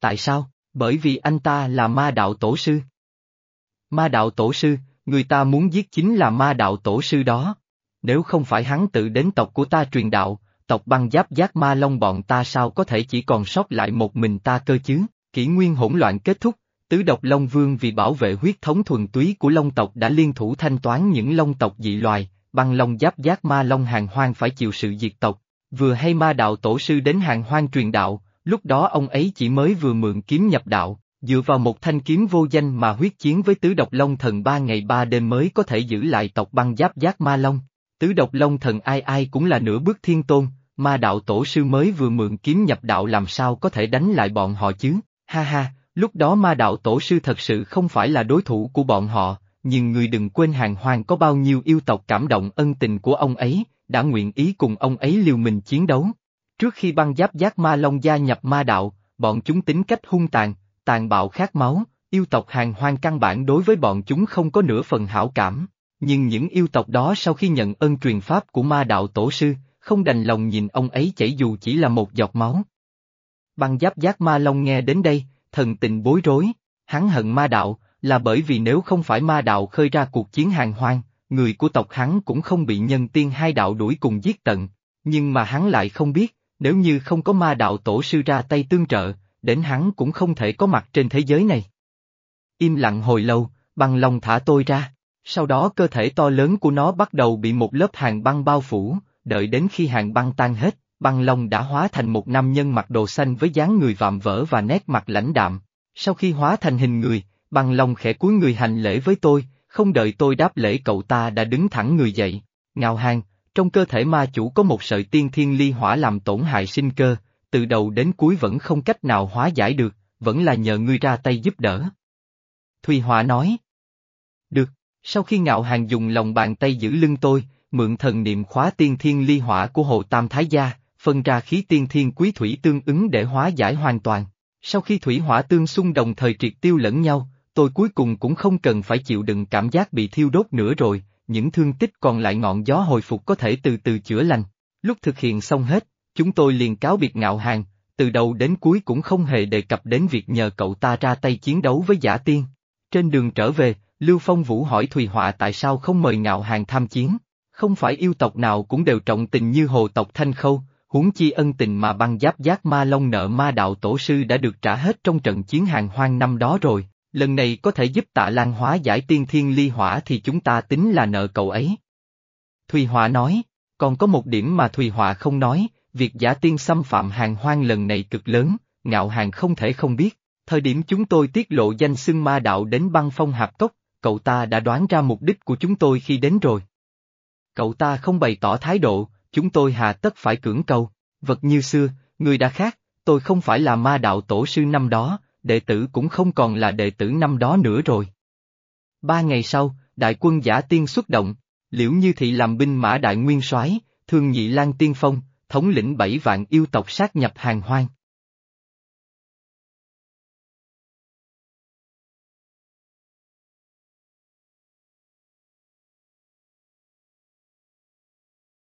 Tại sao? Bởi vì anh ta là ma đạo tổ sư. Ma đạo tổ sư, người ta muốn giết chính là ma đạo tổ sư đó. Nếu không phải hắn tự đến tộc của ta truyền đạo, tộc băng giáp giác ma long bọn ta sao có thể chỉ còn sót lại một mình ta cơ chứ, kỷ nguyên hỗn loạn kết thúc, tứ độc Long Vương vì bảo vệ huyết thống thuần túy của Long tộc đã liên thủ thanh toán những Long tộc dị loài, băng Long giáp giác ma Long hàng hoang phải chịu sự diệt tộc, vừa hay ma đạo tổ sư đến hàng hoang truyền đạo, lúc đó ông ấy chỉ mới vừa mượn kiếm nhập đạo, dựa vào một thanh kiếm vô danh mà huyết chiến với tứ độc Long thần ba ngày ba đêm mới có thể giữ lại tộc băng giáp giác ma Long. Tứ độc Long thần ai ai cũng là nửa bước thiên tôn, ma đạo tổ sư mới vừa mượn kiếm nhập đạo làm sao có thể đánh lại bọn họ chứ, ha ha, lúc đó ma đạo tổ sư thật sự không phải là đối thủ của bọn họ, nhưng người đừng quên hàng hoàng có bao nhiêu yêu tộc cảm động ân tình của ông ấy, đã nguyện ý cùng ông ấy liều mình chiến đấu. Trước khi băng giáp giác ma long gia nhập ma đạo, bọn chúng tính cách hung tàn, tàn bạo khát máu, yêu tộc hàng hoang căn bản đối với bọn chúng không có nửa phần hảo cảm. Nhưng những yêu tộc đó sau khi nhận ân truyền pháp của ma đạo tổ sư, không đành lòng nhìn ông ấy chảy dù chỉ là một giọt máu. Băng giáp giác ma long nghe đến đây, thần tình bối rối, hắn hận ma đạo, là bởi vì nếu không phải ma đạo khơi ra cuộc chiến hàng hoang, người của tộc hắn cũng không bị nhân tiên hai đạo đuổi cùng giết tận, nhưng mà hắn lại không biết, nếu như không có ma đạo tổ sư ra tay tương trợ, đến hắn cũng không thể có mặt trên thế giới này. Im lặng hồi lâu, băng long thả tôi ra, sau đó cơ thể to lớn của nó bắt đầu bị một lớp hàng băng bao phủ, đợi đến khi hàng băng tan hết, băng long đã hóa thành một nam nhân mặc đồ xanh với dáng người vạm vỡ và nét mặt lãnh đạm. Sau khi hóa thành hình người, băng long khẽ cúi người hành lễ với tôi, không đợi tôi đáp lễ cậu ta đã đứng thẳng người dậy. Ngào hàng, trong cơ thể ma chủ có một sợi tiên thiên ly hỏa làm tổn hại sinh cơ, từ đầu đến cuối vẫn không cách nào hóa giải được, vẫn là nhờ ngươi ra tay giúp đỡ. Thùy Họa nói. Được, sau khi ngạo hàng dùng lòng bàn tay giữ lưng tôi, mượn thần niệm khóa tiên thiên ly hỏa của Hồ Tam Thái Gia, phân ra khí tiên thiên quý thủy tương ứng để hóa giải hoàn toàn. Sau khi thủy hỏa tương xung đồng thời triệt tiêu lẫn nhau, tôi cuối cùng cũng không cần phải chịu đựng cảm giác bị thiêu đốt nữa rồi, những thương tích còn lại ngọn gió hồi phục có thể từ từ chữa lành. Lúc thực hiện xong hết, chúng tôi liền cáo biệt ngạo hàng, từ đầu đến cuối cũng không hề đề cập đến việc nhờ cậu ta ra tay chiến đấu với giả tiên. Trên đường trở về, Lưu Phong Vũ hỏi Thùy Họa tại sao không mời ngạo hàng tham chiến. Không phải yêu tộc nào cũng đều trọng tình như hồ tộc Thanh Khâu, huống chi ân tình mà băng giáp giác ma long nợ ma đạo tổ sư đã được trả hết trong trận chiến hàng hoang năm đó rồi, lần này có thể giúp tạ lan hóa giải tiên thiên ly hỏa thì chúng ta tính là nợ cậu ấy. Thùy Họa nói, còn có một điểm mà Thùy Họa không nói, việc giả tiên xâm phạm hàng hoang lần này cực lớn, ngạo hàng không thể không biết, thời điểm chúng tôi tiết lộ danh xưng ma đạo đến băng phong hạp cốc, cậu ta đã đoán ra mục đích của chúng tôi khi đến rồi. Cậu ta không bày tỏ thái độ, chúng tôi hà tất phải cưỡng cầu, vật như xưa, người đã khác, tôi không phải là ma đạo tổ sư năm đó, đệ tử cũng không còn là đệ tử năm đó nữa rồi. Ba ngày sau, đại quân giả tiên xuất động, liễu như thị làm binh mã đại nguyên soái, thương nhị lan tiên phong, thống lĩnh bảy vạn yêu tộc sát nhập hàng hoang.